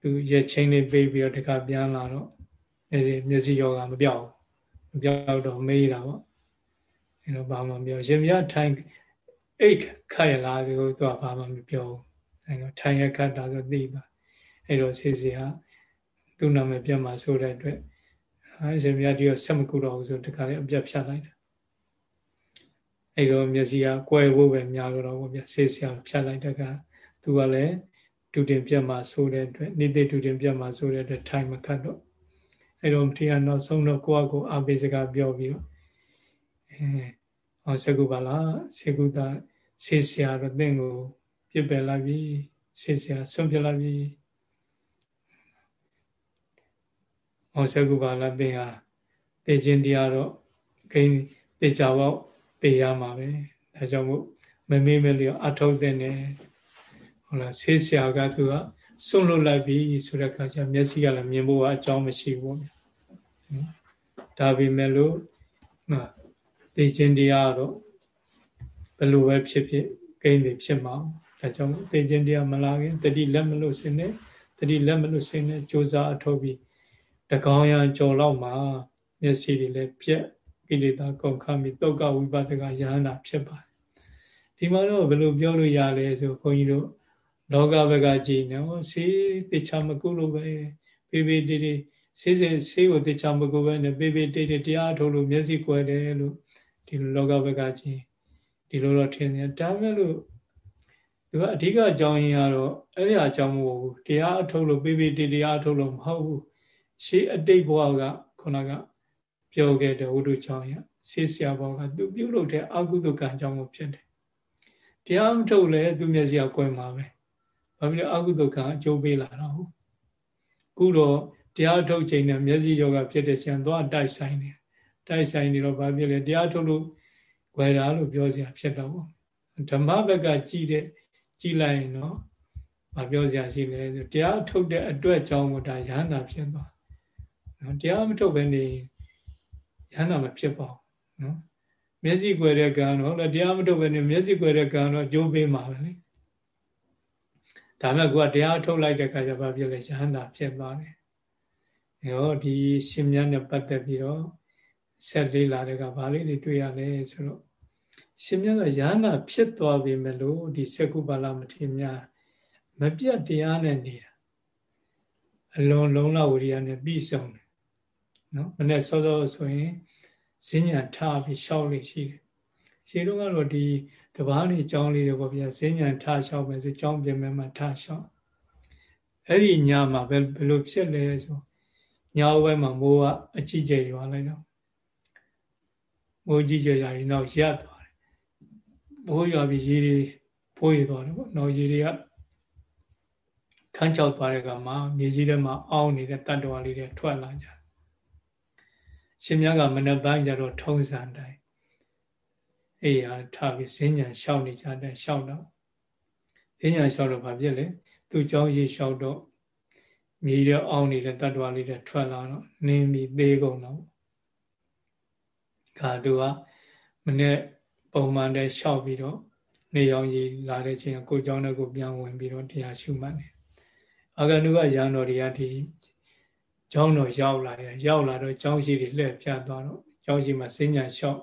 သူရက်ချင်းလေးပေးပြီးတော့တခါပြန်လာတော့မျက်စိမျက်စိယောဂမပြောက်မပြောက်တော့မေးတာပေါ့အဲတော့ဘာမှမပြောရှင်မြတ်ထိုင်အိတ်ခတ်ရလားဒီကိုသူကဘာမှမပြောဘူးအဲတော့ထိုင်ရခတ်တာဆိုသိပါအဲတော့ဆေးဆေးကသူ့နာမည်ပြတ်မှာဆိုတဲ့အတွက်အဲရှင်မြတ်ဒီတော့ဆက်မကူတော့ဘူးဆိုတခါလေးအပြတ်ဖြတ်လိုက်တာအဲတော့မျက်စိကကွယ်ဖို့ပဲများတော့ဗောဗျဆေးဆေးဖြတ်လိုက်တဲ့ကသူကလည်း ဒုတင်ပြတ်မှာဆိုတဲ့အတွက်နေတဲ့ဒုတင်ပြတ်မှာဆိုတဲ့အတွက်ထိုင်မခတ်တော့အဲတော့မထေရနောက်ဆုံးတော့ကိုယ့်အကိုအပိစကပြောပြီးတော့အဲဟောစကုပါလားစေကုတာဆေးဆရာတော့တင့်ကိုပြစ်ပယ်လိုက်ပြီဆေးဆရာဆုံးပြလိုက်ပြီဟောစကုပါလားတင့်ဟာတေခြင်းတရားတော့ဂိမ်းတေချာပေါက်တေရမှာပဲဒါကြောင့်မို့မမေးမလျော့အထုတ်တဲ့နဲ့ ဟုတ်လားဆေးဆရာကသူကစွန့်လွတ်လိုက်ပြီဆိုတဲ့အခါကျမျက်စိကလည်းမြင်ဖို့အကြောင်းမရှိဘူးဒါပေမဲ့လို့သိခြင်းတရားတော့ဘယ်လိုပဲဖြစ်ဖြစ်ကိန်းတွေဖြစ်မှာဒါကြောင့်သိခြင်းတရားမလာခင်တတိလက်မလို့စင်းနေတတိလက်မလို့စင်းနေစ조사အထောက်ပြီးတကောင်းရန်ကြော်လောက်မှာမျက်စိတွေလည်းပြက်ကိလေသာကုန်ခမ်းပြီးတောကဝိပဿကယဟန္တာဖြစ်ပါတယ်ဒီမှာတော့ဘယ်လိုပြောလို့ရလဲဆိုခွန်ကြီးတို့ လောကဘက်ကကြည်နေဟောဆေးတေချာမကုလို့ပဲပေပေတေတေဆေးဆေးဆေးကိုတေချာမကုပဲနဲ့ပေပေတေတေတရားထုတ်လို့မျက်စိကွယ်တယ်လို့ဒီလိုလောကဘက်ကကြည်ဒီလိုတော့ထင်တယ်ဒါမဲ့လို့သူကအဓိကအကြောင်းရင်းကတော့အဲ့ဒီအကြောင်းမဟုတ်ဘူးတရားအထုတ်လို့ပေပေတေတရားအထုတ်လို့မဟုတ်ဘူးရှေးအတိတ်ဘဝကခုနကပြောခဲ့တဲ့ဝိတုချောင်းရဆေးဆရာဘောကသူပြုလုပ်တဲ့အကုသကံအကြောင်းကိုဖြစ်တယ်တရားမထုတ်လဲသူမျက်စိကကွယ်မှာပဲ ဘာဖြစ်လို့အကုသိုလ်ကံအကျိုးပေးလာတော့ခုတော့တရားထုတ်ချိန်နဲ့မျက်စိယောဂဖြစ်တဲ့ချိန်သွားတိုက်ဆိုင်နေတိုက်ဆိုင်နေတော့ဘာဖြစ်လဲတရားထုတ်လို့ွယ်တာလို့ပြောစရာဖြစ်တော့ဓမ္မဘက်ကကြည်တဲ့ကြည်လိုက်ရင်တော့ဘာပြောစရာရှိလဲဆိုတရားထုတ်တဲ့အတွက်ကြောင့်မို့ဒါရဟန္တာဖြစ်သွားနော်တရားမထုတ်ဘဲနေရဟန္တာမဖြစ်ပါဘူးနော်မျက်စိကွယ်တဲ့ကံတော့လည်းတရားမထုတ်ဘဲနေမျက်စိကွယ်တဲ့ကံတော့ကြိုးပေးမှာပဲလေ ဒါမဲ့ကိုကတရားထုတ်လိုက်တဲ့အခါကျဘာဖြစ်လဲရဟန္တာဖြစ်သွားတယ်။အဲတော့ဒီရှင်မြတ်နဲ့ပတ်သက်ပြီးတော့ဆက်လေးလာတဲ့ကဘာလေးတွေတွေ့ရလဲဆိုတော့ရှင်မြတ်ကယန္နာဖြစ်သွားပြီမလို့ဒီစကုပါလမထေရများမပြတ်တရားနဲ့နေတာအလွန်လုံးလဝရိယနဲ့ပြီးဆုံးတယ်နော်မနဲ့စောစောဆိုရင်ဈဉ္ညာထားပြီးရှောက်လို့ရှိတယ်ရှင်းတော့ကတော့ဒီ တပားလေးကြောင်းလေးတွေပေါ့ဗျာဈဉ္ညာထားရှောက်မယ်ဆိုကြောင်းပြင်မဲ့မှာထားရှောက်အဲ့ဒီညမှာဘယ်ဘယ်လိုဖြစ်လဲဆိုညဘက်မှာမိုးကအကြည့်ကျရွာလိုက်တော့မိုးကြည့်ကြရရင်တော့ရပ်သွားတယ်မိုးရွာပြီးရေတွေဖိုးရသွားတယ်ပေါ့နော်ရေတွေကခန်းချောက်သွားတဲ့ကမှာမြေကြီးထဲမှာအောင်းနေတဲ့တတ္တဝါလေးတွေထွက်လာကြရှင်မြတ်ကမနက်ပိုင်းကျတော့ထုံးစံတိုင်း အေးဟာထားပြီးဈဉ္ညာရှောက်နေကြတဲ့ရှောက်တော့ဈဉ္ညာရှောက်တော့ဘာဖြစ်လဲသူเจ้าရေရှောက်တော့မြေရအောင်နေတဲ့တ attva လေးတွေထွက်လာတော့နင်းပြီးသေးကုန်တော့ခါတူကမနေ့ပုံမှန်တည်းလျှောက်ပြီးတော့နေရောင်ကြီးလာတဲ့ချိန်ကိုเจ้าနဲ့ကိုပြန်ဝင်ပြီးတော့တရားရှုမှတ်နေအာဂနုကရန်တော်တွေကဒီကျောင်းတော်ရောက်လာတယ်ရောက်လာတော့ကျောင်းရှိတွေလှည့်ပြသွားတော့ကျောင်းရှိမှာစဉ္ညာလျှောက်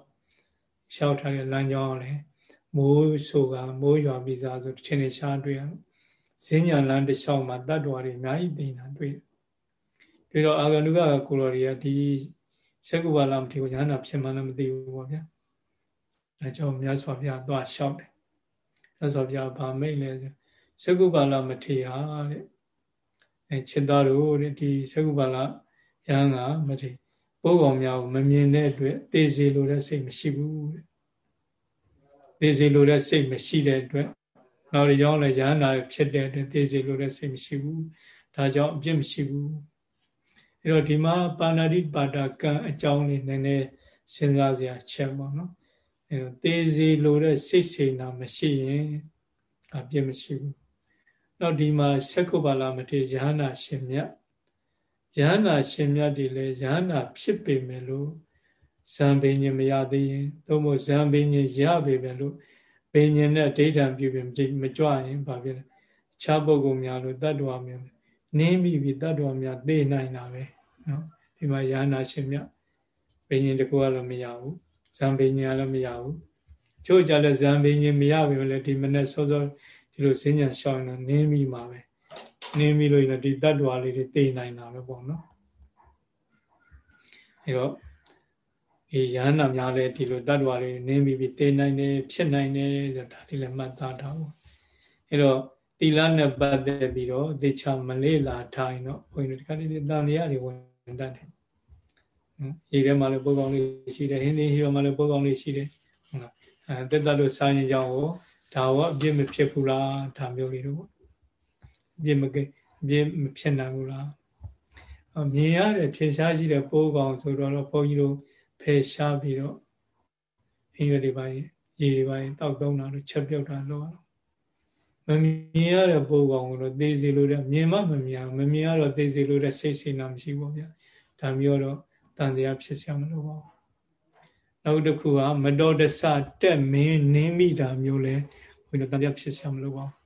လျှောက်ထားတဲ့လမ်းကြောင်းလည်းမိုးဆိုကမိုးရွာပြီးသားဆိုတစ်ချိန်ရှားတွေ့ရတော့ဈဉ္ညာလန်းတစ်လျှောက်မှာတတ္တဝါတွေအများကြီးသိနေတာတွေ့တွေ့တော့အာဂနုကကိုလိုတွေကဒီစကုဘာလမထေကိုညာနာဖြစ်မှလည်းမသိဘူးပေါ့ဗျာအဲကြောင့်မြတ်စွာဘုရားသွားလျှောက်တယ်မြတ်စွာဘုရားဗာမိတ်လဲစကုဘာလမထေဟာတဲ့အဲချစ်သားတို့တဲ့ဒီစကုဘာလရဟန်းကမထေ ပိုးကောင်များကိုမမြင်တဲ့အတွက်သေစေလိုတဲ့စိတ်မရှိဘူးတဲ့သေစေလိုတဲ့စိတ်မရှိတဲ့အတွက်နောက်ဒီကြောင့်လည်းရဟန္တာဖြစ်တဲ့အတွက်သိစေလို့လည်းစိတ်မရှိဘူးဒါကြောင့်အပြစ်မရှိဘူးအဲ့တော့ဒီမှာပါဏာတိပါဒကံအကြောင်းလေးနည်းနည်းစဉ်းစားစရာချက်ပေါ့နော်အဲ့တော့သိစေလို့တဲ့စိတ်စေနာမရှိရင်အပြစ်မရှိဘူးနောက်ဒီမှာသက္ကုပါလာမထေရဟန္တာရှင်မြတ် ယဟနာရှင်မြတ်တွေလည်းယဟနာဖြစ်ပေမဲ့လို့ဇံပင်ညင်မရသေးရင်သို့မဟုတ်ဇံပင်ညင်ရပေမဲ့လို့ဘိညာဉ်နဲ့ဒိဋ္ဌံပြုပြီးမကြွရင်ဘာဖြစ်လဲခြားပုဂ္ဂိုလ်များလို့တတ္တဝါများနင်းပြီးပြီးတတ္တဝါများသိနိုင်တာပဲနော်ဒီမှာယာနာရှင်မြတ်ဘိညာဉ်တကူကလည်းမရဘူးဇံဘိညာဉ်လည်းမရဘူးချို့ကြလည်းဇံဘိညာဉ်မရပြီလေဒီမနေ့စောစောဒီလိုစဉ္ညာရှောင်းနေနင်းပြီးမှာပဲ နင်းပြီးလို့ရင်ဒီတတ္တဝါလေးတွေသိနိုင်တာပဲပေါ့နော်အဲတော့ဒီယဟနာများလည်းဒီလိုတ attva တွေနင်းပြီးပြီးသိနိုင်တယ်ဖြစ်နိုင်တယ်ဆိုတာဒီလည်းမှတ်သားထားဖို့အဲတော့သီလနဲ့ပတ်သက်ပြီးတော့သေချာမလေးလာထားရင်တော့ဘုန်းကြီးတို့ဒီကနေ့တန်တရားတွေဝင်တတ်တယ်နော်ဒီထဲမှာလည်းပုဂ္ဂိုလ်လေးရှိတယ်ဟင်းသီးဟီရောမှာလည်းပုဂ္ဂိုလ်လေးရှိတယ်ဟုတ်လားအဲတက်တတ်လို့စားရင်ကြောင်းကိုဒါရောအပြစ်မဖြစ်ဘူးလားဒါမျိုးလေးတို့အ ပြင်းမကပြင်းမဖြစ်နိုင်ဘူးလားမြင်ရတဲ့ထင်ရှားရှိတဲ့ပိုးကောင်ဆိုတော့ဘုန်းကြီးတို့ဖယ်ရှားပြီးတော့အင်းရတွေပိုင်းရေတွေပိုင်းတောက်သုံးတာလို့ချက်ပြုတ်တာလောက်တော့မမြင်ရတဲ့ပိုးကောင်ကတော့သိစီလို့တဲ့မြင်မှမမြင်မမြင်ရတော့သိစီလို့တဲ့စိတ်စိတ်နာမရှိဘူးဗျာဒါမျိုးတော့တန်တရားဖြစ်ဆရာမလို့ပါဘူးနောက်တစ်ခုကမတော်တဆတက်မင်းနင်းမိတာမျိုးလဲဘုရားတန်တရားဖြစ်ဆရာမလို့ပါဘူး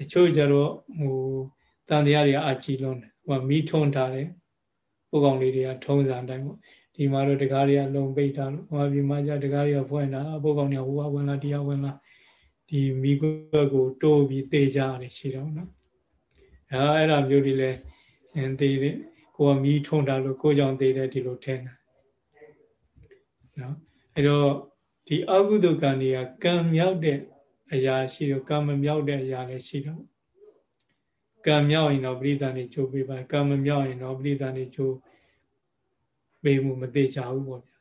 တချို့ကြတော့ဟိုတန်တရားတွေအကြည်လုံးတယ်ဟိုကမီးထွန်းထားတယ်ပုံကောင်လေးတွေကထုံးစံအတိုင်းပေါ့ဒီမှာတော့တကားတွေကလုံပိတ်တာလို့ဟောဒီမှာကျတကားတွေကဖွင့်တာအပုတ်ကောင်တွေကဟိုကဝင်လာတရားဝင်လာဒီမိကွက်ကိုတိုးပြီးတေးကြရတယ်ရှိတော့နော်အဲအဲ့ဒါမျိုးတွေလဲအင်းတေးတယ်ကိုကမီးထုံတာလို့ကိုကြောင့်တေးတယ်ဒီလိုထင်တာနော်အဲ့တော့ဒီအကုသိုလ်ကံတွေကကံမြောက်တဲ့ အရာရှိတော့ကံမမြောက်တဲ့အရာလည်းရှိတော့ကံမြောက်ရင်တော့ပရိသတ်နေကြိုးပေးပါကံမမြောက်ရင်တော့ပရိသတ်နေကြိုးပေးမှုမသေးချဘူးပေါ့ဗျာ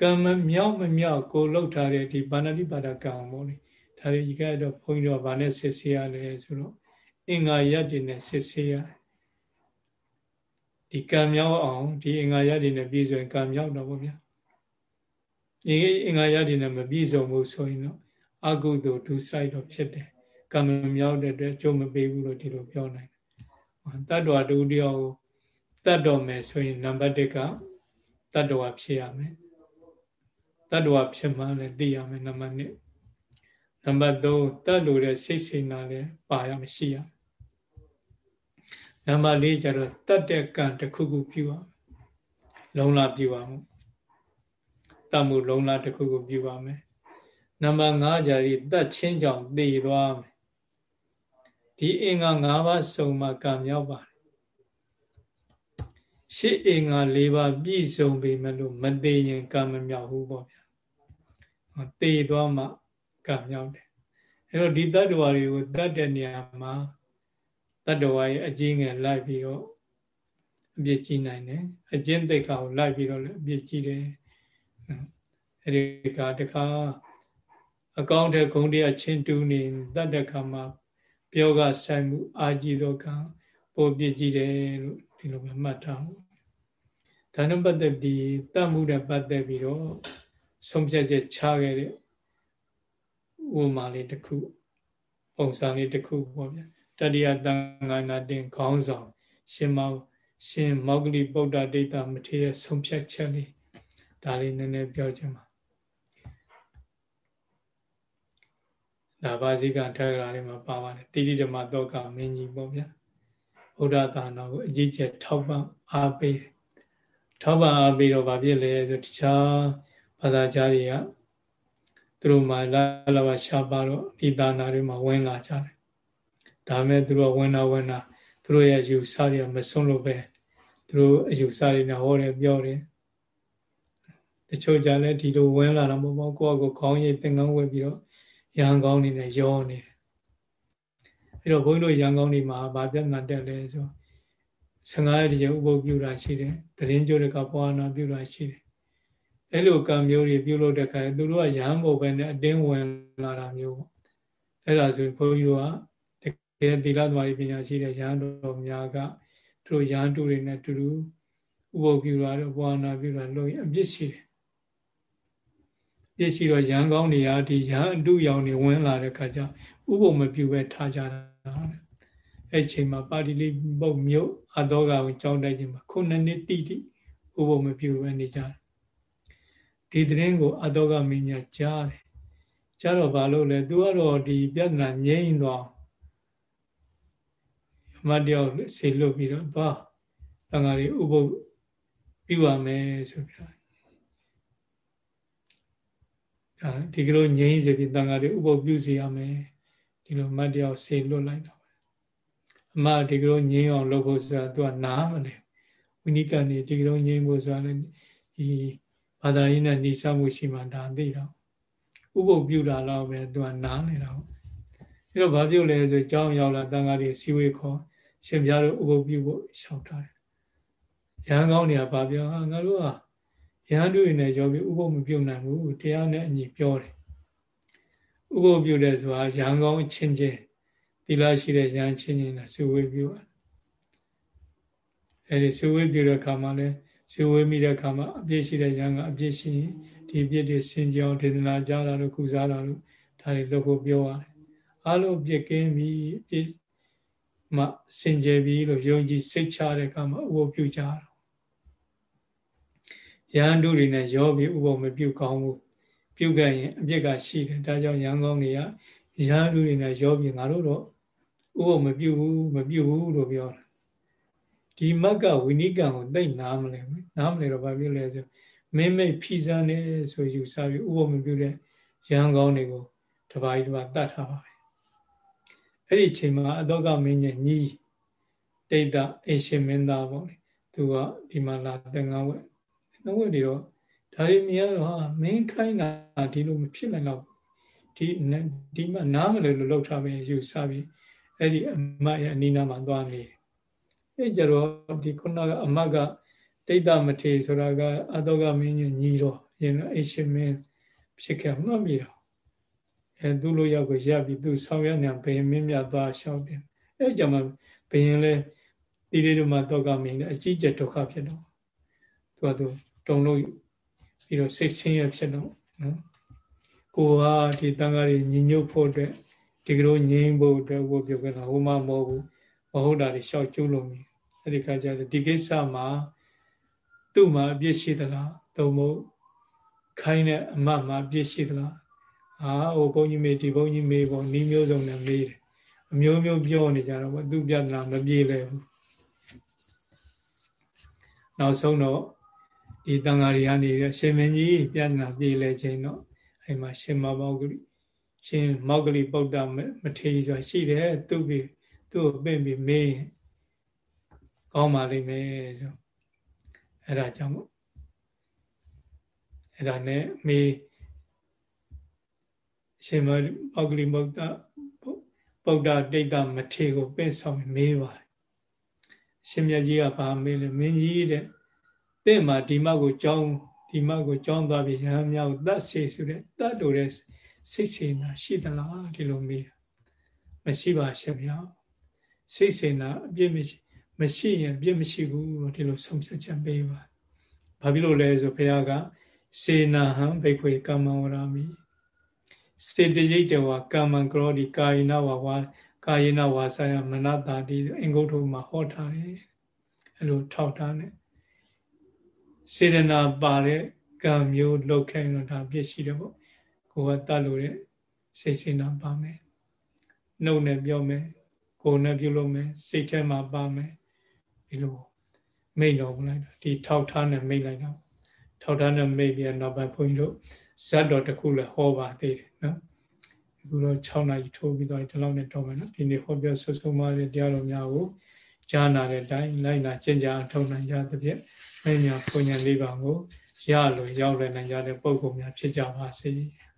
ကံမမြောက်မမြောက်ကိုလှုပ်ထားတဲ့ဒီဘာဏတိပါဒကံပေါ့လေဒါတွေကြီးကတော့ဘုန်းကြီးတို့ကဘာနဲ့စစ်ဆေးရလဲဆိုတော့အင်္ဂါရက်တွေနဲ့စစ်ဆေးရဒီကံမြောက်အောင်ဒီအင်္ဂါရက်တွေနဲ့ပြည့်စုံကံမြောက်တော့ပေါ့ဗျာဒီအင်္ဂါရက်တွေနဲ့မပြည့်စုံဘူးဆိုရင်တော့ အကုသိုလ်ဒုစရိုက်တော့ဖြစ်တယ်ကံမမြောက်တဲ့အတွက်ကြုံမပေးဘူးလို့ဒီလိုပြောနိုင်တယ်တတ္တဝါတူတယောက်တတ်တော်မယ်ဆိုရင်နံပါတ်1ကတတ္တဝါဖြစ်ရမယ်တတ္တဝါဖြစ်မှလည်းသိရမယ်နံပါတ်2နံပါတ်3တတ်လို့တဲ့စိတ်စိတ်နာလည်းပါရမရှိရနံပါတ်4ကျတော့တတ်တဲ့ကံတစ်ခုခုပြုရလုံလာပြုရမှုတတ်မှုလုံးလားတစ်ခုကိုပြုပါမယ် နံပါတ်5ကြရီတတ်ချင်းကြောင့်သိသွားမယ်ဒီအင်္ဂါ၅ပါးစုံမှကံမြောက်ပါတယ်ရှစ်အင်္ဂါ၄ပါးပြည့်စုံပြီမလို့မသေးရင်ကံမမြောက်ဘူးပေါ့ဗျာသေသွားမှကံမြောက်တယ်အဲ့တော့ဒီတတ္တဝါတွေကိုတတ်တဲ့နေရာမှာတတ္တဝါရဲ့အကြီးငယ်လိုက်ပြီးတော့အပြစ်ကြီးနိုင်တယ်အကျင့်သိက္ခာကိုလိုက်ပြီးတော့လည်းအပြစ်ကြီးတယ်အဲ့ဒီကတခါ အကောင့်တဲ့ဂုံတရားချင်းတူးနေတတ်တဲ့ခါမှာပြောကဆိုင်မှုအာကြီးသောကံပိုပြစ်ကြီးတယ်လို့ဒီလိုပဲမှတ်ထားဖို့ဒါနဲ့ပတ်သက်ပြီးတတ်မှုနဲ့ပတ်သက်ပြီးတော့ဆုံးဖြတ်ချက်ချခဲ့တဲ့ဥမာလေးတစ်ခုပုံစံလေးတစ်ခုပေါ့ဗျာတတိယတန်ခါနာတင်ခေါင်းဆောင်ရှင်မောရှင်မောဂလိပုဒ္ဒဒိဋ္ဌမထေရဆုံးဖြတ်ချက်လေးဒါလေးနည်းနည်းပြောချင်ပါ ဒါဘာဇိကထက်ကရာလေးမှာပါပါတယ်တိတိဓမ္မတော့ကမင်းကြီးပေါ့ဗျာဗုဒ္ဓသာနာကိုအကြီးကျယ်ထောက်ပံ့အားပေးထောက်ပံ့အားပေးတော့ဗာပြည့်လဲဆိုတခြားဘာသာကြားတွေကသူတို့မှလာလာရှားပါတော့ဒီသာနာတွေမှာဝင်လာကြတယ်ဒါမဲ့သူတို့ဝင်လာဝင်လာသူတို့ရဲ့ယူဆတွေကမဆုံးလို့ပဲသူတို့အယူဆတွေနဲ့ဟောတယ်ပြောတယ်တချို့ကြလည်းဒီလိုဝင်လာတာမဟုတ်ဘူးကိုယ့်အကိုခေါင်းရိပ်သင်္ကန်းဝက်ပြီးတော့ ရန်ကောင်းနေနဲ့ရောနေတယ်အဲ့တော့ဘုန်းကြီးတို့ရန်ကောင်းနေမှာဗာပြတ်နာတက်လဲဆို15ရက်တည်းဥပုပ်ပြုတာရှိတယ်တရင်ကျိုးတကပွားနာပြုတာရှိတယ်အဲ့လိုကံမျိုးတွေပြုလုပ်တဲ့ခါသူတို့ကရဟန်းဘုံပဲနဲ့အတင်းဝင်လာတာမျိုးပေါ့အဲ့ဒါဆိုဘုန်းကြီးတို့ကတကယ်သီလသမာဓိပညာရှိတဲ့ရဟန်းတော်များကသူတို့ရဟန်းတူတွေနဲ့တူတူဥပုပ်ပြုတာတော့ပွားနာပြုတာလို့အပြစ်ရှိတယ် ပြစ်ရှိတော့ရဟန်းကောင်းတွေကဒီရဟန်းအတုရောင်တွေဝင်လာတဲ့ခါကျဥပုပ်မပြုပဲထားကြတာအဲ့ချိန်မှာပါတိလိပုတ်မြို့အတော်ကကိုကြောင်းတိုက်ခြင်းမှာခုနှစ်နှစ်တိတိဥပုပ်မပြုပဲနေကြတယ်ဒီသတင်းကိုအတောကမင်းညာကြားတယ်ကြားတော့ဘာလို့လဲသူကတော့ဒီပြဿနာငြိမ်းသွားအမတ်တယောက်ဆေလွတ်ပြီးတော့သွားတန်ဃာတွေဥပုပ်ပြုရမယ်ဆိုပြီးတော့အဲ ဒီကလိုငြိမ်းစေပြီးတန်ဃာတွေဥပုပ်ပြုစီရမယ်ဒီလိုမတ်တယောက်ဆေလွတ်လိုက်တော့အမဒီကလိုငြိမ်းအောင်လုပ်ဖို့ဆိုတာသူကနားမလဲဝိနိကနေဒီကလိုငြိမ်းဖို့ဆိုတာလည်းဒီဘာသာရေးနဲ့နှိစမှုရှိမှဒါသိတော့ဥပုပ်ပြုတာတော့ပဲသူကနားနေတာပေါ့အဲတော့ဘာပြုလဲဆိုကြောင်းရောက်လာတန်ဃာတွေစီဝေးခေါ်ရှင်ပြားတို့ဥပုပ်ပြုဖို့ရှောက်ထားတယ်ရဟန်းကောင်းတွေကဘာပြောငါတို့က ရဟန်းတို့နဲ့ရောပြီးဥပုပ်မပြုနိုင်ဘူးတရားနဲ့အညီပြောတယ်ဥပုပ်ပြုတယ်ဆိုတာရဟန်းကောင်းချင်းချင်းသီလရှိတဲ့ရဟန်းချင်းချင်းနဲ့စုဝေးပြုတယ်အဲဒီစုဝေးပြုတဲ့အခါမှာလည်းဇဝေးမိတဲ့အခါမှာအပြည့်ရှိတဲ့ရံကအပြည့်ရှိရင်ဒီအပြည့်တွေစင်ကြောင်ဒေသနာကြတာလို့ကုစားတာလို့ဒါတွေလုပ်ဖို့ပြောရတယ်အလုံးပြည့်ကင်းပြီးအပြည့်မှစင်ကြယ်ပြီးလို့ယုံကြည်စိတ်ချတဲ့အခါမှာဥပ္ပပြုကြတာ ရဟန်းတို့တွေနဲ့ရောပြီးဥပ္ပမပြုကောင်းဘူးပြုခဲ့ရင်အပြစ်ကရှိတယ်ဒါကြောင့်ရဟန်းကောင်းတွေကရဟန်းတို့တွေနဲ့ရောပြီးငါတို့တော့ဥပ္ပမပြုဘူးမပြုဘူးလို့ပြောတာဒီမက်ကဝိနိကံကိုသိနားမလဲနားမလဲတော့ဘာဖြစ်လဲဆိုမင်းမိတ်ဖီဆန်းနေဆိုယူဆပြီးဥပမပြုတဲ့ရန်ကောင်းတွေကိုတပါးကြီးတပါးတတ်ထားပါပဲအဲ့ဒီချိန်မှာအတောကမင်းရဲ့ညီတိတ်တအိရှင်မင်းသားပေါ့လေသူကဒီမှာလာသင်္ကန်းဝက် သင်္ကန်းဝက်တွေတော့ဒါတွေမြင်ရတော့ဟာမင်းခိုင်းတာဒီလိုမဖြစ်နိုင်တော့ဒီဒီမှာနားမလဲလို့လောက်ထားပဲယူဆပြီးအဲ့ဒီအမရဲ့အနိနာမှာသွားနေတယ်အဲကြတော့ဒီခုနကအမတ်ကတိတ်တမထေဆိုတာကအတောကမင်းကြီးညီတော်ရင်အိရှင်မင်းဖြစ်ခဲ့မှတ်မိတော့အဲသူ့လိုရောက်ကိုရပ်ပြီးသူဆောင်ရနေဘယင်မင်းမြတ်သွားလျှောက်တယ်အဲကြမှာဘယင်လဲတိရိဓမ္မတောကမင်းလည်းအကြီးကျယ်ဒုက္ခဖြစ်တော့သူကသူ တုံလို့ပြီးတော့စိတ်ဆင်းရဲဖြစ်တော့နော်ကိုဟာဒီတန်ဃာတွေညီညွတ်ဖို့အတွက်ဒီကလိုငြိမ်းဖို့အတွက်ဘုပြောခဲ့တာဟိုမှမဟုတ်ဘူးမဟုတ်တာတွေရှောက်ကျုံးလို့မြင်အဲ့ဒီခါကျတော့ဒီကိစ္စမှာသူ့မှာအပြစ်ရှိသလားသို့မဟုတ်ခိုင်းတဲ့အမတ်မှာအပြစ်ရှိသလားအာဟိုဘုန်းကြီးမေဒီဘုန်းကြီးမေပေါ့နီးမျိုးစုံနဲ့မေးတယ်အမျိုးမျိုးပြောနေကြတော့သူပြဿနာမပြေလဲဘူးနောက်ဆုံးတော့ ဒီတန်ဃာတွေကနေရှင်မင်းကြီးပြန်လာပြေးလဲခြင်းတော့အဲ့မှာရှင်မောဂလိရှင်မောဂလိပုဒ္ဒမထေရဆိုတာရှိတယ်သူ့ပြီးသူ့ကိုပြင်ပြီးမေးကောင်းပါလိမ့်မယ်ဆိုအဲ့ဒါကြောင့်အဲ့ဒါနဲ့မေးရှင်မောဂလိပုဒ္ဒပုဒ္ဒတိတ်ကမထေကိုပင့်ဆောင်မေးပါတယ်ရှင်မြတ်ကြီးကဗာမေးလေမင်းကြီးတဲ့တ င့်မှာဒီမောက်ကိုကြောင်းဒီမောက်ကိုကြောင်းသွားပြီးရဟန်းများကိုတတ်စေဆိုတဲ့တတ်လို့တဲ့စိတ်စေနာရှိသလားဒီလိုမေးတာမရှိပါရှင်ဗျာစိတ်စေနာအပြစ်မရှိမရှိရင်အပြစ်မရှိဘူးဒီလိုဆုံးဖြတ်ချက်ပေးပါဘာဖြစ်လို့လဲဆိုဘုရားကစေနာဟံဘိခွေကမ္မဝရမိစေတရိတ်တဝကမ္မံကရောဒီကာယနာဝဝါကာယနာဝါစာယမနတာတိအင်္ဂုတ္တမှာဟောထားတယ်အဲ့လိုထောက်ထားတယ် စေရနာပါတဲ့ကံမျိုးလောက်ခိုင်းတော့ဒါပြည့်ရှိတယ်ပေါ့ကိုကတတ်လို့တဲ့စိတ်စေနာပါမယ်နှုတ်နဲ့ပြောမယ်ကိုယ်နဲ့ပြုလုပ်မယ်စိတ်ထဲမှာပါမယ်ဒီလိုမိတ်တော်လိုက်တာဒီထောက်ထားနဲ့မိတ်လိုက်တာထောက်ထားနဲ့မိတ်ပြီးနောက်ပိုင်းဘုန်းကြီးတို့ဇတ်တော်တစ်ခုလည်းဟောပါသေးတယ်နော်အခုတော့6နာရီထိုးပြီးတော့ဒီလောက်နဲ့တော့မယ်နော်ဒီနေ့ဟောပြောဆွဆုံးမတဲ့တရားတော်များကိုကြားနာတဲ့အတိုင်းလိုက်နာကျင့်ကြအထောက်နိုင်ကြသဖြင့် မင်းများဘုံညာလေးပါကိုရလို့ရောက်လည်နိုင်ကြတဲ့ပုံကုန်များဖြစ်ကြပါစေ။